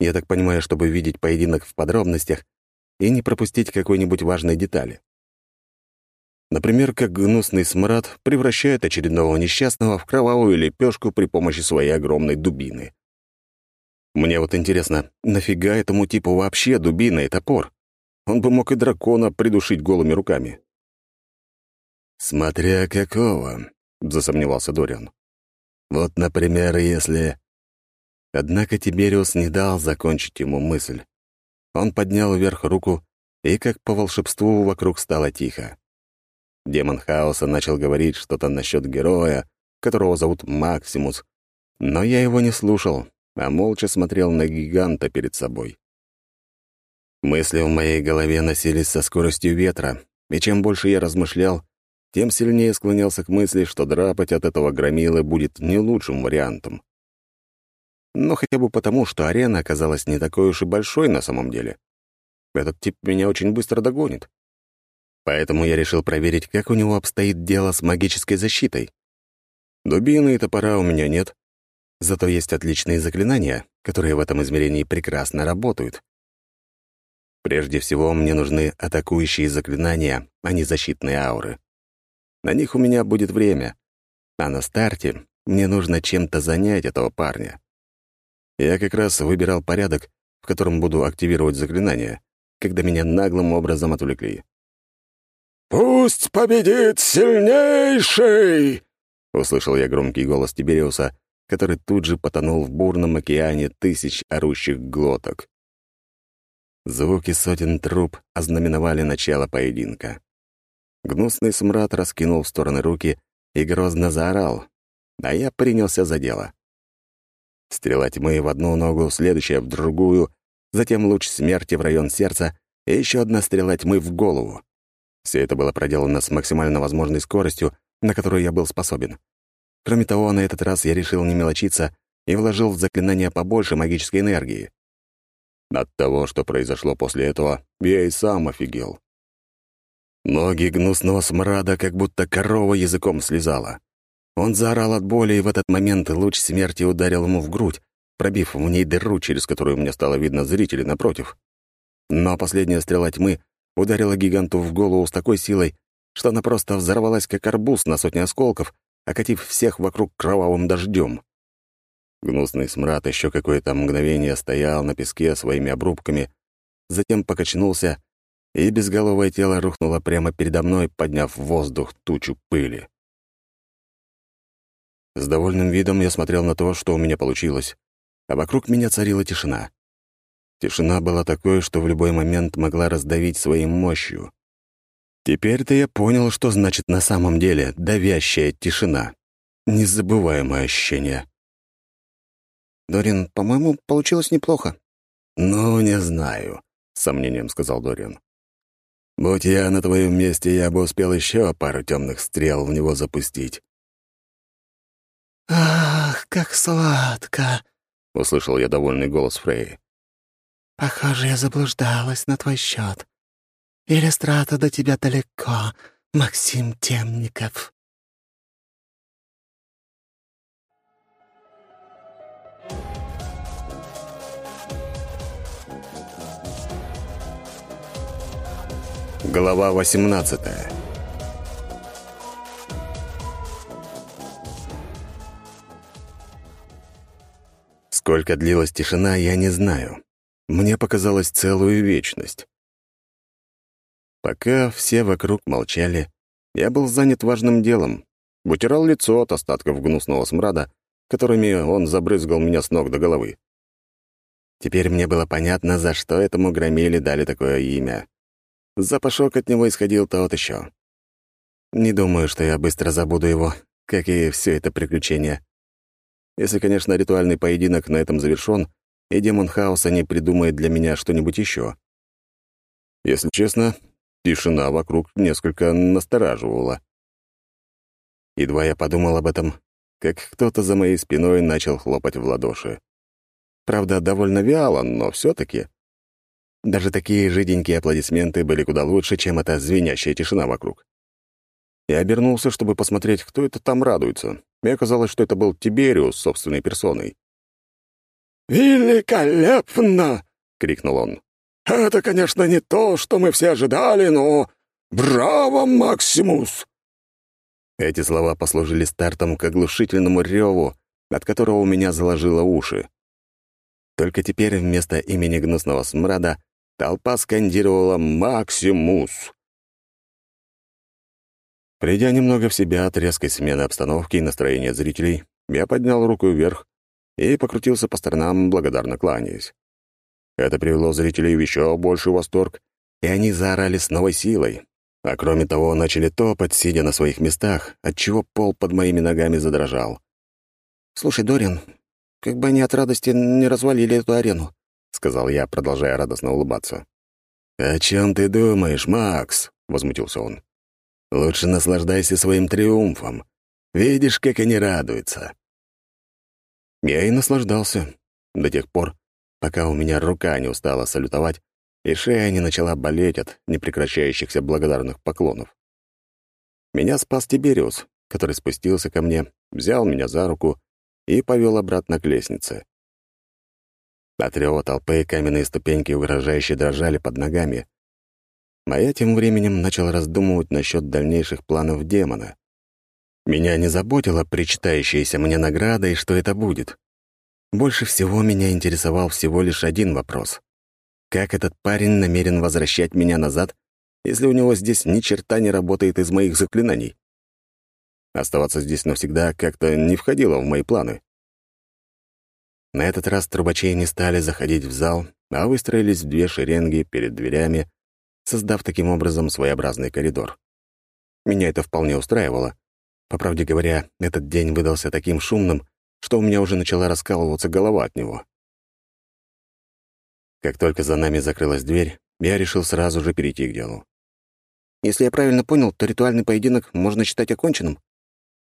Я так понимаю, чтобы видеть поединок в подробностях и не пропустить какой-нибудь важной детали. Например, как гнусный смрад превращает очередного несчастного в кровавую лепешку при помощи своей огромной дубины. Мне вот интересно, нафига этому типу вообще дубина и топор? Он бы мог и дракона придушить голыми руками. «Смотря какого», — засомневался Дориан. «Вот, например, если...» Однако Тибериус не дал закончить ему мысль. Он поднял вверх руку, и как по волшебству вокруг стало тихо. Демон хаоса начал говорить что-то насчет героя, которого зовут Максимус, но я его не слушал, а молча смотрел на гиганта перед собой. Мысли в моей голове носились со скоростью ветра, и чем больше я размышлял, тем сильнее склонялся к мысли, что драпать от этого громилы будет не лучшим вариантом. Но хотя бы потому, что арена оказалась не такой уж и большой на самом деле. Этот тип меня очень быстро догонит. Поэтому я решил проверить, как у него обстоит дело с магической защитой. Дубины и топора у меня нет, зато есть отличные заклинания, которые в этом измерении прекрасно работают. Прежде всего, мне нужны атакующие заклинания, а не защитные ауры. На них у меня будет время, а на старте мне нужно чем-то занять этого парня. Я как раз выбирал порядок, в котором буду активировать заклинания, когда меня наглым образом отвлекли. «Пусть победит сильнейший!» — услышал я громкий голос Тибериуса, который тут же потонул в бурном океане тысяч орущих глоток. Звуки сотен труб ознаменовали начало поединка. Гнусный смрад раскинул в стороны руки и грозно заорал, а я принялся за дело. Стрела тьмы в одну ногу, следующая в другую, затем луч смерти в район сердца и еще одна стрела тьмы в голову. Все это было проделано с максимально возможной скоростью, на которую я был способен. Кроме того, на этот раз я решил не мелочиться и вложил в заклинание побольше магической энергии. От того, что произошло после этого, я и сам офигел. Ноги гнусного смрада как будто корова языком слезала. Он заорал от боли, и в этот момент луч смерти ударил ему в грудь, пробив в ней дыру, через которую мне стало видно зрителей напротив. Но последняя стрела тьмы ударила гиганту в голову с такой силой, что она просто взорвалась, как арбуз на сотни осколков, окатив всех вокруг кровавым дождем. Гнусный смрад еще какое-то мгновение стоял на песке своими обрубками, затем покачнулся, и безголовое тело рухнуло прямо передо мной, подняв в воздух тучу пыли. С довольным видом я смотрел на то, что у меня получилось, а вокруг меня царила тишина. Тишина была такой, что в любой момент могла раздавить своей мощью. Теперь-то я понял, что значит на самом деле давящая тишина. Незабываемое ощущение. «Дорин, по-моему, получилось неплохо». «Ну, не знаю», — с сомнением сказал Дориан. «Будь я на твоем месте, я бы успел еще пару темных стрел в него запустить». «Ах, как сладко!» — услышал я довольный голос Фрей. Похоже, я заблуждалась на твой счет. Иллюстрата до тебя далеко, Максим Темников. Глава 18 Сколько длилась тишина, я не знаю. Мне показалось целую вечность. Пока все вокруг молчали, я был занят важным делом. Вытирал лицо от остатков гнусного смрада, которыми он забрызгал меня с ног до головы. Теперь мне было понятно, за что этому громиле дали такое имя. Запашок от него исходил тот еще. Не думаю, что я быстро забуду его, как и все это приключение. Если, конечно, ритуальный поединок на этом завершен, и демон хаоса не придумает для меня что-нибудь еще. Если честно, тишина вокруг несколько настораживала. Едва я подумал об этом, как кто-то за моей спиной начал хлопать в ладоши. Правда, довольно вяло, но все таки Даже такие жиденькие аплодисменты были куда лучше, чем эта звенящая тишина вокруг. Я обернулся, чтобы посмотреть, кто это там радуется. И оказалось, что это был Тибериус собственной персоной. «Великолепно!» — крикнул он. «Это, конечно, не то, что мы все ожидали, но... Браво, Максимус!» Эти слова послужили стартом к оглушительному реву, от которого у меня заложило уши. Только теперь вместо имени гнусного смрада толпа скандировала «Максимус». Придя немного в себя от резкой смены обстановки и настроения зрителей, я поднял руку вверх и покрутился по сторонам, благодарно кланяясь. Это привело зрителей в еще больший восторг, и они заорали с новой силой, а кроме того, начали топать, сидя на своих местах, отчего пол под моими ногами задрожал. «Слушай, Дорин, как бы они от радости не развалили эту арену», — сказал я, продолжая радостно улыбаться. «О чем ты думаешь, Макс?» — возмутился он. «Лучше наслаждайся своим триумфом. Видишь, как они радуются». Я и наслаждался до тех пор, пока у меня рука не устала салютовать, и шея не начала болеть от непрекращающихся благодарных поклонов. Меня спас Тибериус, который спустился ко мне, взял меня за руку и повел обратно к лестнице. От рева толпы каменные ступеньки угрожающе дрожали под ногами. А я тем временем начал раздумывать насчет дальнейших планов демона. Меня не заботила причитающаяся мне награда и что это будет. Больше всего меня интересовал всего лишь один вопрос. Как этот парень намерен возвращать меня назад, если у него здесь ни черта не работает из моих заклинаний? Оставаться здесь навсегда как-то не входило в мои планы. На этот раз трубачей не стали заходить в зал, а выстроились в две шеренги перед дверями, создав таким образом своеобразный коридор. Меня это вполне устраивало. По правде говоря, этот день выдался таким шумным, что у меня уже начала раскалываться голова от него. Как только за нами закрылась дверь, я решил сразу же перейти к делу. «Если я правильно понял, то ритуальный поединок можно считать оконченным.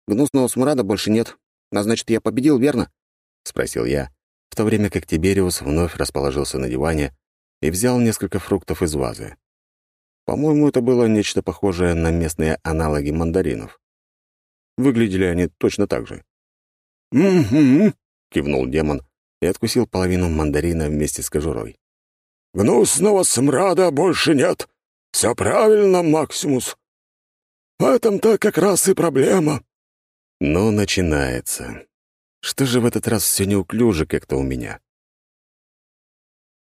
Гнусного смрада больше нет, а значит, я победил, верно?» — спросил я, в то время как Тибериус вновь расположился на диване и взял несколько фруктов из вазы. По-моему, это было нечто похожее на местные аналоги мандаринов. Выглядели они точно так же. «Угу», — кивнул демон и откусил половину мандарина вместе с кожурой. Гнусного смрада больше нет. Все правильно, Максимус. В этом-то как раз и проблема. Ну, начинается. Что же в этот раз все неуклюже как-то у меня?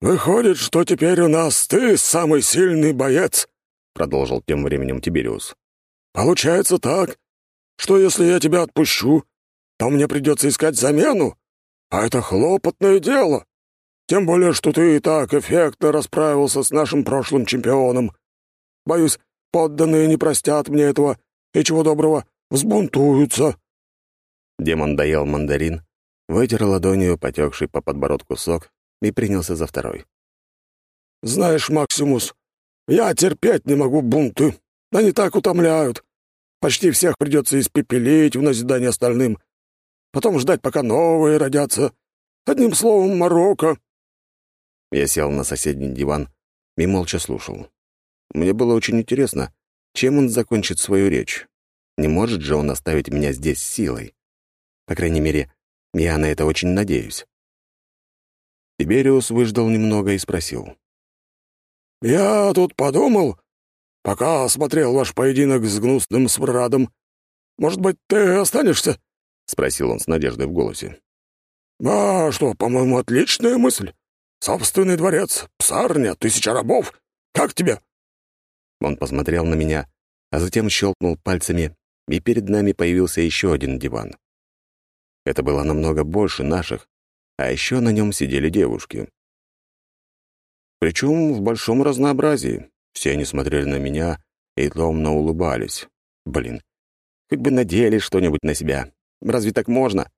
«Выходит, что теперь у нас ты самый сильный боец», — продолжил тем временем Тибериус. «Получается так, что если я тебя отпущу, то мне придется искать замену, а это хлопотное дело. Тем более, что ты и так эффектно расправился с нашим прошлым чемпионом. Боюсь, подданные не простят мне этого и, чего доброго, взбунтуются». Демон доел мандарин, вытер ладонью потекший по подбородку сок и принялся за второй. «Знаешь, Максимус, я терпеть не могу бунты. Они так утомляют. Почти всех придется испепелить в назидание остальным. Потом ждать, пока новые родятся. Одним словом, Марокко. Я сел на соседний диван и молча слушал. Мне было очень интересно, чем он закончит свою речь. Не может же он оставить меня здесь силой. По крайней мере, я на это очень надеюсь. Тибериус выждал немного и спросил. «Я тут подумал, пока смотрел ваш поединок с гнусным смрадом. Может быть, ты останешься?» — спросил он с надеждой в голосе. «А что, по-моему, отличная мысль. Собственный дворец, псарня, тысяча рабов. Как тебе?» Он посмотрел на меня, а затем щелкнул пальцами, и перед нами появился еще один диван. Это было намного больше наших, а еще на нем сидели девушки. Причем в большом разнообразии. Все они смотрели на меня и томно улыбались. Блин, хоть бы надели что-нибудь на себя. Разве так можно?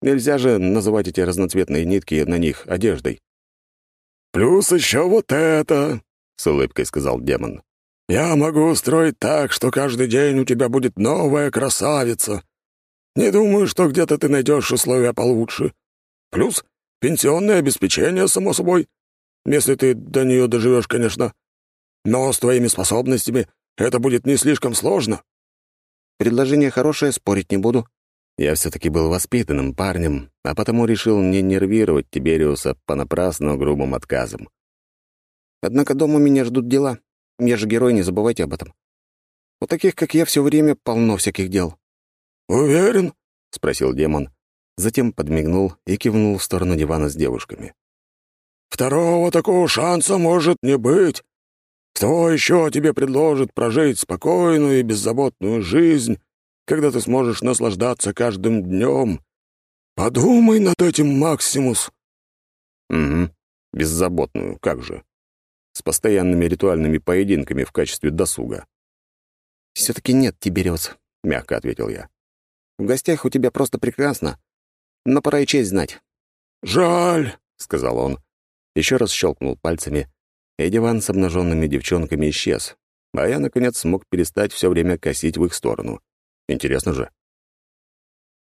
Нельзя же называть эти разноцветные нитки на них одеждой. «Плюс еще вот это!» с улыбкой сказал демон. «Я могу устроить так, что каждый день у тебя будет новая красавица. Не думаю, что где-то ты найдешь условия получше. Плюс пенсионное обеспечение, само собой. Если ты до нее доживешь, конечно. Но с твоими способностями это будет не слишком сложно». «Предложение хорошее, спорить не буду». Я все-таки был воспитанным парнем, а потому решил не нервировать Тибериуса понапрасну грубым отказом. «Однако дома меня ждут дела. Я же герой, не забывайте об этом. У таких, как я, все время полно всяких дел». «Уверен?» — спросил демон. Затем подмигнул и кивнул в сторону дивана с девушками. «Второго такого шанса может не быть. Кто еще тебе предложит прожить спокойную и беззаботную жизнь, когда ты сможешь наслаждаться каждым днем? Подумай над этим, Максимус». «Угу, беззаботную, как же. С постоянными ритуальными поединками в качестве досуга». «Все-таки нет, Тибериус», — мягко ответил я. В гостях у тебя просто прекрасно, но пора и честь знать». «Жаль», — сказал он. Еще раз щелкнул пальцами, и диван с обнаженными девчонками исчез, а я, наконец, смог перестать все время косить в их сторону. Интересно же.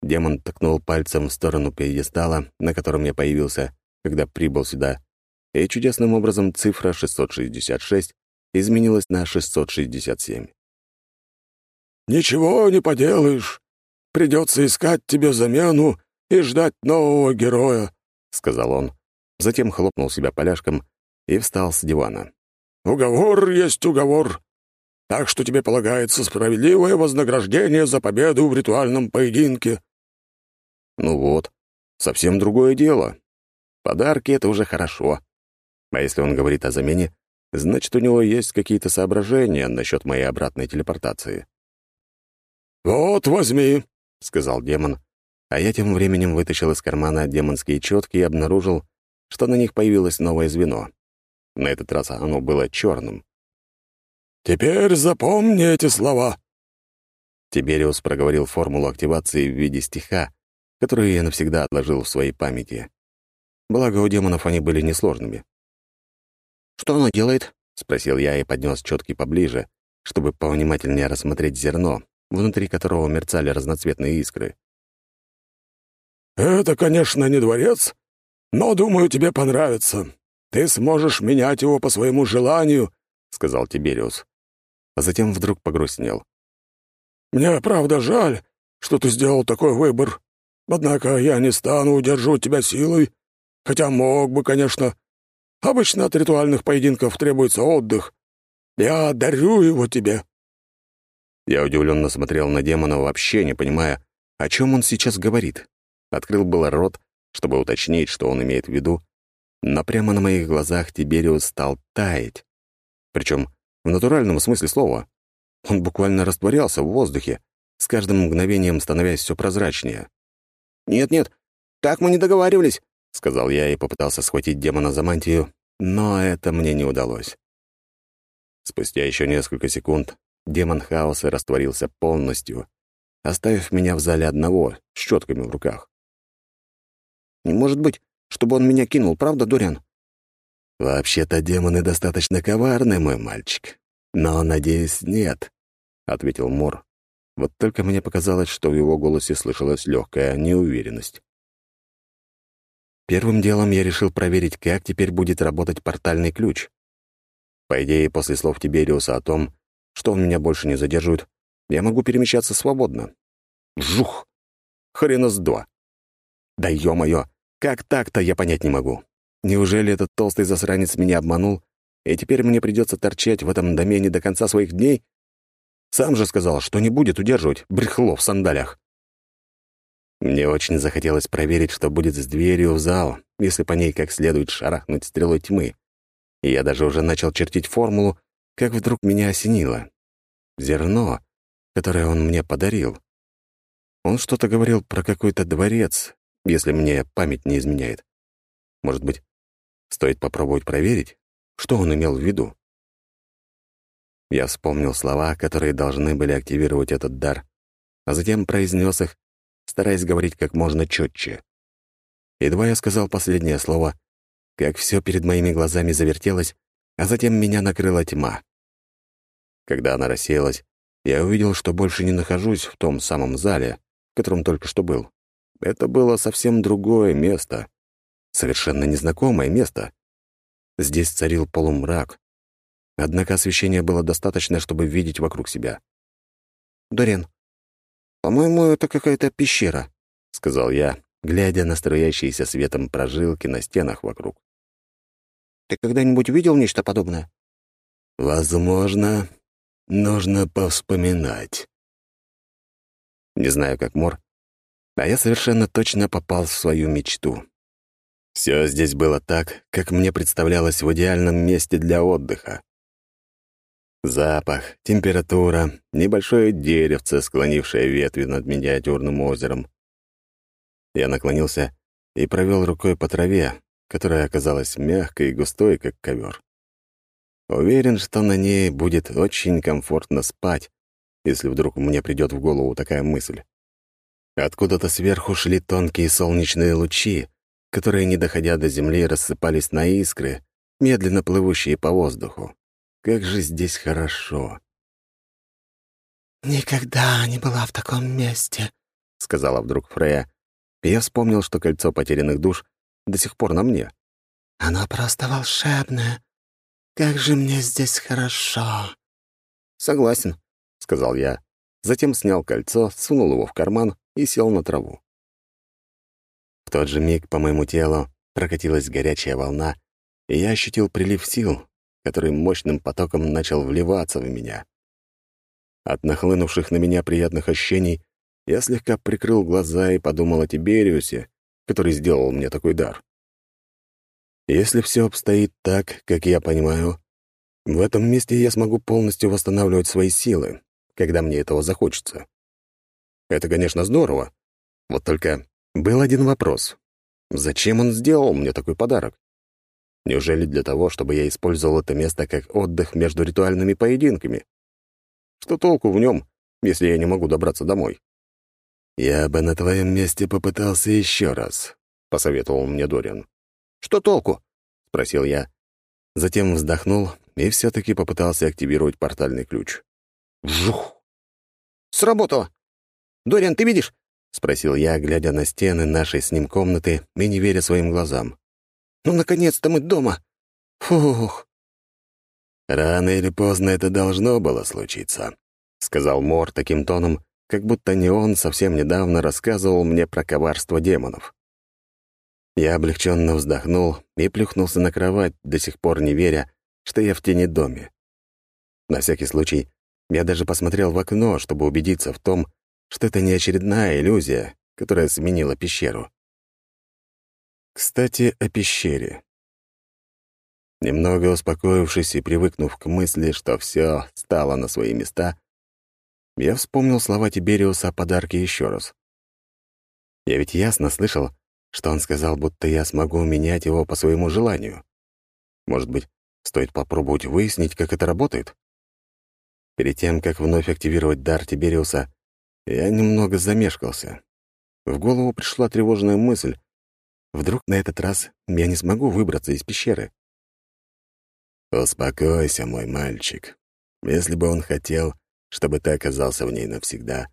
Демон ткнул пальцем в сторону пьедестала, на котором я появился, когда прибыл сюда, и чудесным образом цифра 666 изменилась на 667. «Ничего не поделаешь. Придется искать тебе замену и ждать нового героя», — сказал он. Затем хлопнул себя поляшком и встал с дивана. «Уговор есть уговор. Так что тебе полагается справедливое вознаграждение за победу в ритуальном поединке». «Ну вот, совсем другое дело. Подарки — это уже хорошо. А если он говорит о замене, значит, у него есть какие-то соображения насчет моей обратной телепортации». «Вот, возьми», — сказал демон, а я тем временем вытащил из кармана демонские четки и обнаружил, что на них появилось новое звено. На этот раз оно было черным. «Теперь запомни эти слова!» Тибериус проговорил формулу активации в виде стиха, которую я навсегда отложил в своей памяти. Благо, у демонов они были несложными. «Что оно делает?» — спросил я и поднес четки поближе, чтобы повнимательнее рассмотреть зерно, внутри которого мерцали разноцветные искры. «Это, конечно, не дворец, но, думаю, тебе понравится. Ты сможешь менять его по своему желанию», — сказал Тибериус. А затем вдруг погрустнел. «Мне, правда, жаль, что ты сделал такой выбор. Однако я не стану удерживать тебя силой, хотя мог бы, конечно. Обычно от ритуальных поединков требуется отдых. Я дарю его тебе». Я удивленно смотрел на демона, вообще не понимая, о чем он сейчас говорит. Открыл было рот, чтобы уточнить, что он имеет в виду, но прямо на моих глазах Тибериус стал таять. Причем в натуральном смысле слова. Он буквально растворялся в воздухе, с каждым мгновением становясь все прозрачнее. «Нет-нет, так мы не договаривались», — сказал я и попытался схватить демона за мантию, но это мне не удалось. Спустя еще несколько секунд демон хаоса растворился полностью, оставив меня в зале одного, с щетками в руках. «Не может быть, чтобы он меня кинул, правда, Дуриан?» «Вообще-то демоны достаточно коварны, мой мальчик. Но, надеюсь, нет», — ответил Мор. Вот только мне показалось, что в его голосе слышалась легкая неуверенность. Первым делом я решил проверить, как теперь будет работать портальный ключ. По идее, после слов Тибериуса о том, что он меня больше не задерживает, я могу перемещаться свободно. Жух! Хрена с два. Да ё-моё, как так-то я понять не могу. Неужели этот толстый засранец меня обманул, и теперь мне придется торчать в этом домене до конца своих дней? Сам же сказал, что не будет удерживать брехло в сандалях. Мне очень захотелось проверить, что будет с дверью в зал, если по ней как следует шарахнуть стрелой тьмы. И я даже уже начал чертить формулу, как вдруг меня осенило. Зерно, которое он мне подарил. Он что-то говорил про какой-то дворец, если мне память не изменяет. Может быть, стоит попробовать проверить, что он имел в виду? Я вспомнил слова, которые должны были активировать этот дар, а затем произнес их, стараясь говорить как можно четче. Едва я сказал последнее слово, как все перед моими глазами завертелось, а затем меня накрыла тьма. Когда она рассеялась, я увидел, что больше не нахожусь в том самом зале, в котором только что был. Это было совсем другое место, совершенно незнакомое место. Здесь царил полумрак, однако освещения было достаточно, чтобы видеть вокруг себя. «Дорен, по-моему, это какая-то пещера», — сказал я, глядя на струящиеся светом прожилки на стенах вокруг. «Ты когда-нибудь видел нечто подобное?» «Возможно, нужно повспоминать». Не знаю, как Мор, а я совершенно точно попал в свою мечту. Все здесь было так, как мне представлялось в идеальном месте для отдыха. Запах, температура, небольшое деревце, склонившее ветви над миниатюрным озером. Я наклонился и провел рукой по траве, которая оказалась мягкой и густой, как ковер. Уверен, что на ней будет очень комфортно спать, если вдруг мне придет в голову такая мысль. Откуда-то сверху шли тонкие солнечные лучи, которые, не доходя до земли, рассыпались на искры, медленно плывущие по воздуху. Как же здесь хорошо. «Никогда не была в таком месте», — сказала вдруг Фрея. Я вспомнил, что кольцо потерянных душ до сих пор на мне. «Оно просто волшебное. Как же мне здесь хорошо». «Согласен», — сказал я. Затем снял кольцо, сунул его в карман и сел на траву. В тот же миг по моему телу прокатилась горячая волна, и я ощутил прилив сил, который мощным потоком начал вливаться в меня. От нахлынувших на меня приятных ощущений я слегка прикрыл глаза и подумал о Тибериусе, который сделал мне такой дар. Если все обстоит так, как я понимаю, в этом месте я смогу полностью восстанавливать свои силы, когда мне этого захочется. Это, конечно, здорово. Вот только был один вопрос. Зачем он сделал мне такой подарок? Неужели для того, чтобы я использовал это место как отдых между ритуальными поединками? Что толку в нем, если я не могу добраться домой? «Я бы на твоем месте попытался еще раз», — посоветовал мне Дориан. «Что толку?» — спросил я. Затем вздохнул и все-таки попытался активировать портальный ключ. Вжух! Сработало! Дориан, ты видишь? — спросил я, глядя на стены нашей с ним комнаты и не веря своим глазам. «Ну, наконец-то мы дома! Фух!» «Рано или поздно это должно было случиться», — сказал Мор таким тоном, как будто не он совсем недавно рассказывал мне про коварство демонов. Я облегченно вздохнул и плюхнулся на кровать, до сих пор не веря, что я в тени доме. На всякий случай, я даже посмотрел в окно, чтобы убедиться в том, что это не очередная иллюзия, которая сменила пещеру. Кстати, о пещере. Немного успокоившись и привыкнув к мысли, что все стало на свои места, я вспомнил слова Тибериуса о подарке еще раз. Я ведь ясно слышал, что он сказал, будто я смогу менять его по своему желанию. Может быть, стоит попробовать выяснить, как это работает? Перед тем, как вновь активировать дар Тибериуса, я немного замешкался. В голову пришла тревожная мысль. Вдруг на этот раз я не смогу выбраться из пещеры? «Успокойся, мой мальчик. Если бы он хотел, чтобы ты оказался в ней навсегда,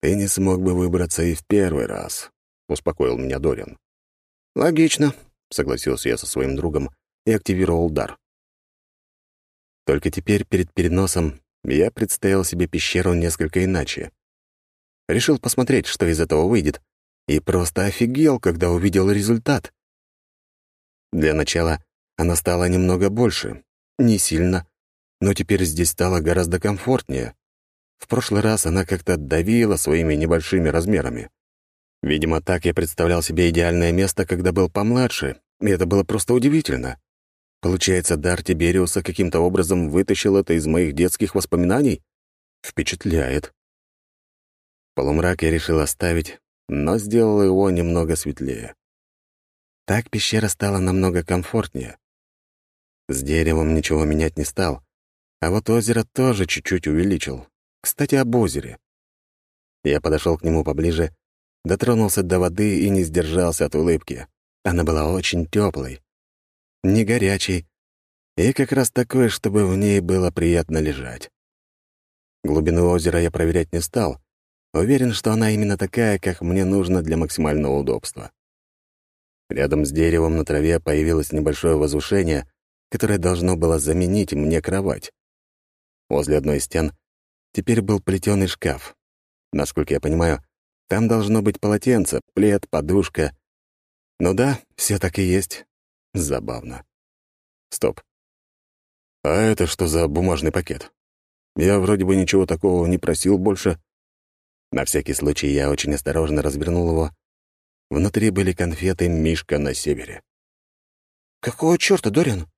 ты не смог бы выбраться и в первый раз», — успокоил меня Дориан. «Логично», — согласился я со своим другом и активировал дар. Только теперь перед переносом я представил себе пещеру несколько иначе. Решил посмотреть, что из этого выйдет, и просто офигел, когда увидел результат. Для начала она стала немного больше, не сильно, но теперь здесь стало гораздо комфортнее. В прошлый раз она как-то давила своими небольшими размерами. Видимо, так я представлял себе идеальное место, когда был помладше, и это было просто удивительно. Получается, дар Тибериуса каким-то образом вытащил это из моих детских воспоминаний? Впечатляет. Полумрак я решил оставить, но сделал его немного светлее. Так пещера стала намного комфортнее. С деревом ничего менять не стал, а вот озеро тоже чуть-чуть увеличил. Кстати, об озере. Я подошел к нему поближе, дотронулся до воды и не сдержался от улыбки. Она была очень теплой. Не горячей, И как раз такой, чтобы в ней было приятно лежать. Глубину озера я проверять не стал. Уверен, что она именно такая, как мне нужно для максимального удобства. Рядом с деревом на траве появилось небольшое возвышение, которое должно было заменить мне кровать. Возле одной из стен теперь был плетеный шкаф. Насколько я понимаю, там должно быть полотенце, плед, подушка. Ну да, все так и есть. Забавно. Стоп. А это что за бумажный пакет? Я вроде бы ничего такого не просил больше. На всякий случай я очень осторожно развернул его Внутри были конфеты «Мишка на севере». «Какого чёрта, Дориан?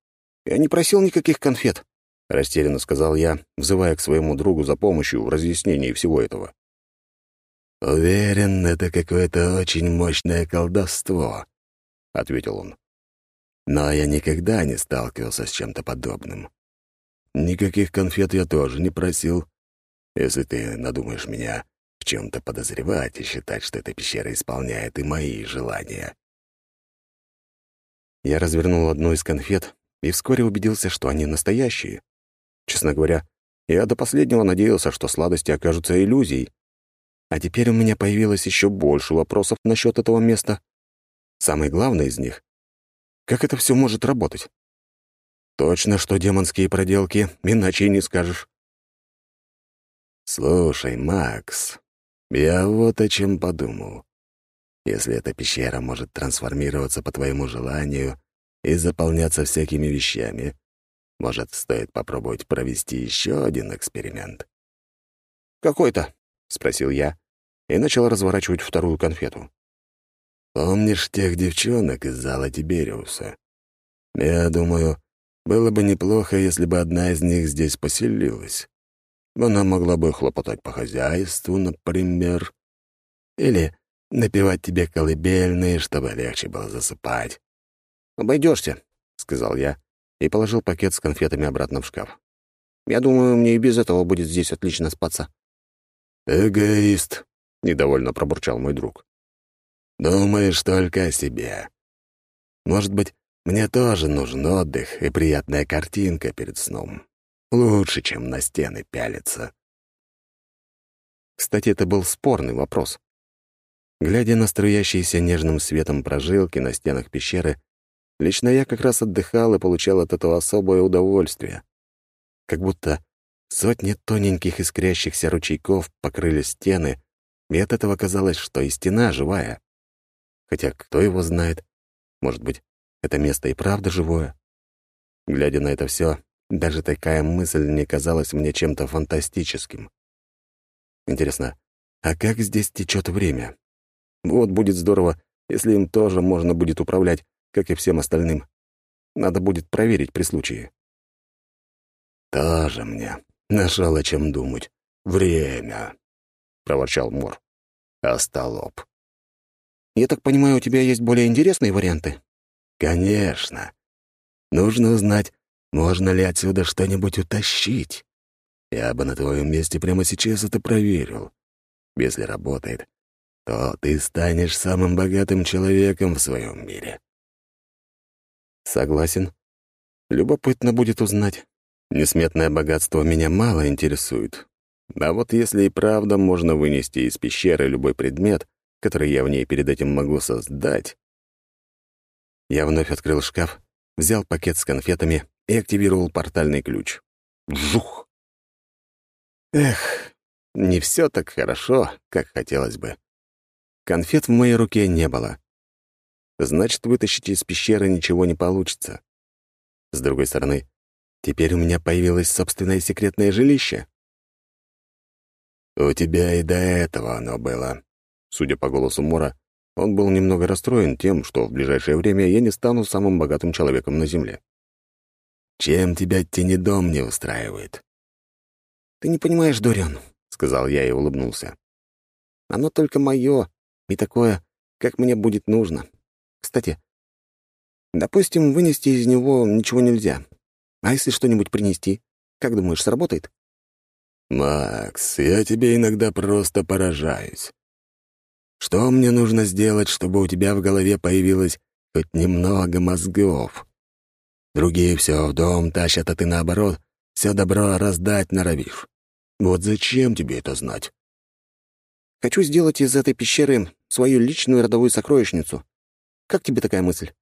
Я не просил никаких конфет», — растерянно сказал я, взывая к своему другу за помощью в разъяснении всего этого. «Уверен, это какое-то очень мощное колдовство», — ответил он. «Но я никогда не сталкивался с чем-то подобным. Никаких конфет я тоже не просил. Если ты надумаешь меня в чем-то подозревать и считать, что эта пещера исполняет и мои желания. Я развернул одну из конфет и вскоре убедился, что они настоящие. Честно говоря, я до последнего надеялся, что сладости окажутся иллюзией. А теперь у меня появилось еще больше вопросов насчет этого места. Самый главный из них — как это все может работать? Точно, что демонские проделки, иначе и не скажешь. «Слушай, Макс, я вот о чем подумал. Если эта пещера может трансформироваться по твоему желанию и заполняться всякими вещами, может, стоит попробовать провести еще один эксперимент? «Какой-то?» — спросил я и начал разворачивать вторую конфету. «Помнишь тех девчонок из зала Тибериуса? Я думаю, было бы неплохо, если бы одна из них здесь поселилась. Она могла бы хлопотать по хозяйству, например, или напевать тебе колыбельные, чтобы легче было засыпать. «Обойдешься», — сказал я и положил пакет с конфетами обратно в шкаф. «Я думаю, мне и без этого будет здесь отлично спаться». «Эгоист», — недовольно пробурчал мой друг. «Думаешь только о себе. Может быть, мне тоже нужен отдых и приятная картинка перед сном. Лучше, чем на стены пялиться. Кстати, это был спорный вопрос. Глядя на струящиеся нежным светом прожилки на стенах пещеры, лично я как раз отдыхал и получал от этого особое удовольствие. Как будто сотни тоненьких искрящихся ручейков покрыли стены, и от этого казалось, что и стена живая. Хотя кто его знает, может быть, это место и правда живое. Глядя на это все, даже такая мысль не казалась мне чем-то фантастическим. Интересно, а как здесь течет время? Вот будет здорово, если им тоже можно будет управлять, как и всем остальным. Надо будет проверить при случае. «Тоже мне. Нашел о чем думать. Время», — проворчал Мор. «Остолоп». «Я так понимаю, у тебя есть более интересные варианты?» «Конечно. Нужно узнать, можно ли отсюда что-нибудь утащить? Я бы на твоем месте прямо сейчас это проверил. Если работает, то ты станешь самым богатым человеком в своем мире. Согласен. Любопытно будет узнать. Несметное богатство меня мало интересует. А вот если и правда можно вынести из пещеры любой предмет, который я в ней перед этим могу создать... Я вновь открыл шкаф, взял пакет с конфетами и активировал портальный ключ. Вжух! Эх, не все так хорошо, как хотелось бы. Конфет в моей руке не было. Значит, вытащить из пещеры ничего не получится. С другой стороны, теперь у меня появилось собственное секретное жилище. «У тебя и до этого оно было». Судя по голосу Мора, он был немного расстроен тем, что в ближайшее время я не стану самым богатым человеком на Земле. Чем тебя тенедом не устраивает?» «Ты не понимаешь, Дориан», — сказал я и улыбнулся. «Оно только мое и такое, как мне будет нужно. Кстати, допустим, вынести из него ничего нельзя. А если что-нибудь принести, как думаешь, сработает?» «Макс, я тебе иногда просто поражаюсь. Что мне нужно сделать, чтобы у тебя в голове появилось хоть немного мозгов?» Другие все в дом тащат, а ты наоборот, все добро раздать норовишь. Вот зачем тебе это знать? Хочу сделать из этой пещеры свою личную родовую сокровищницу. Как тебе такая мысль?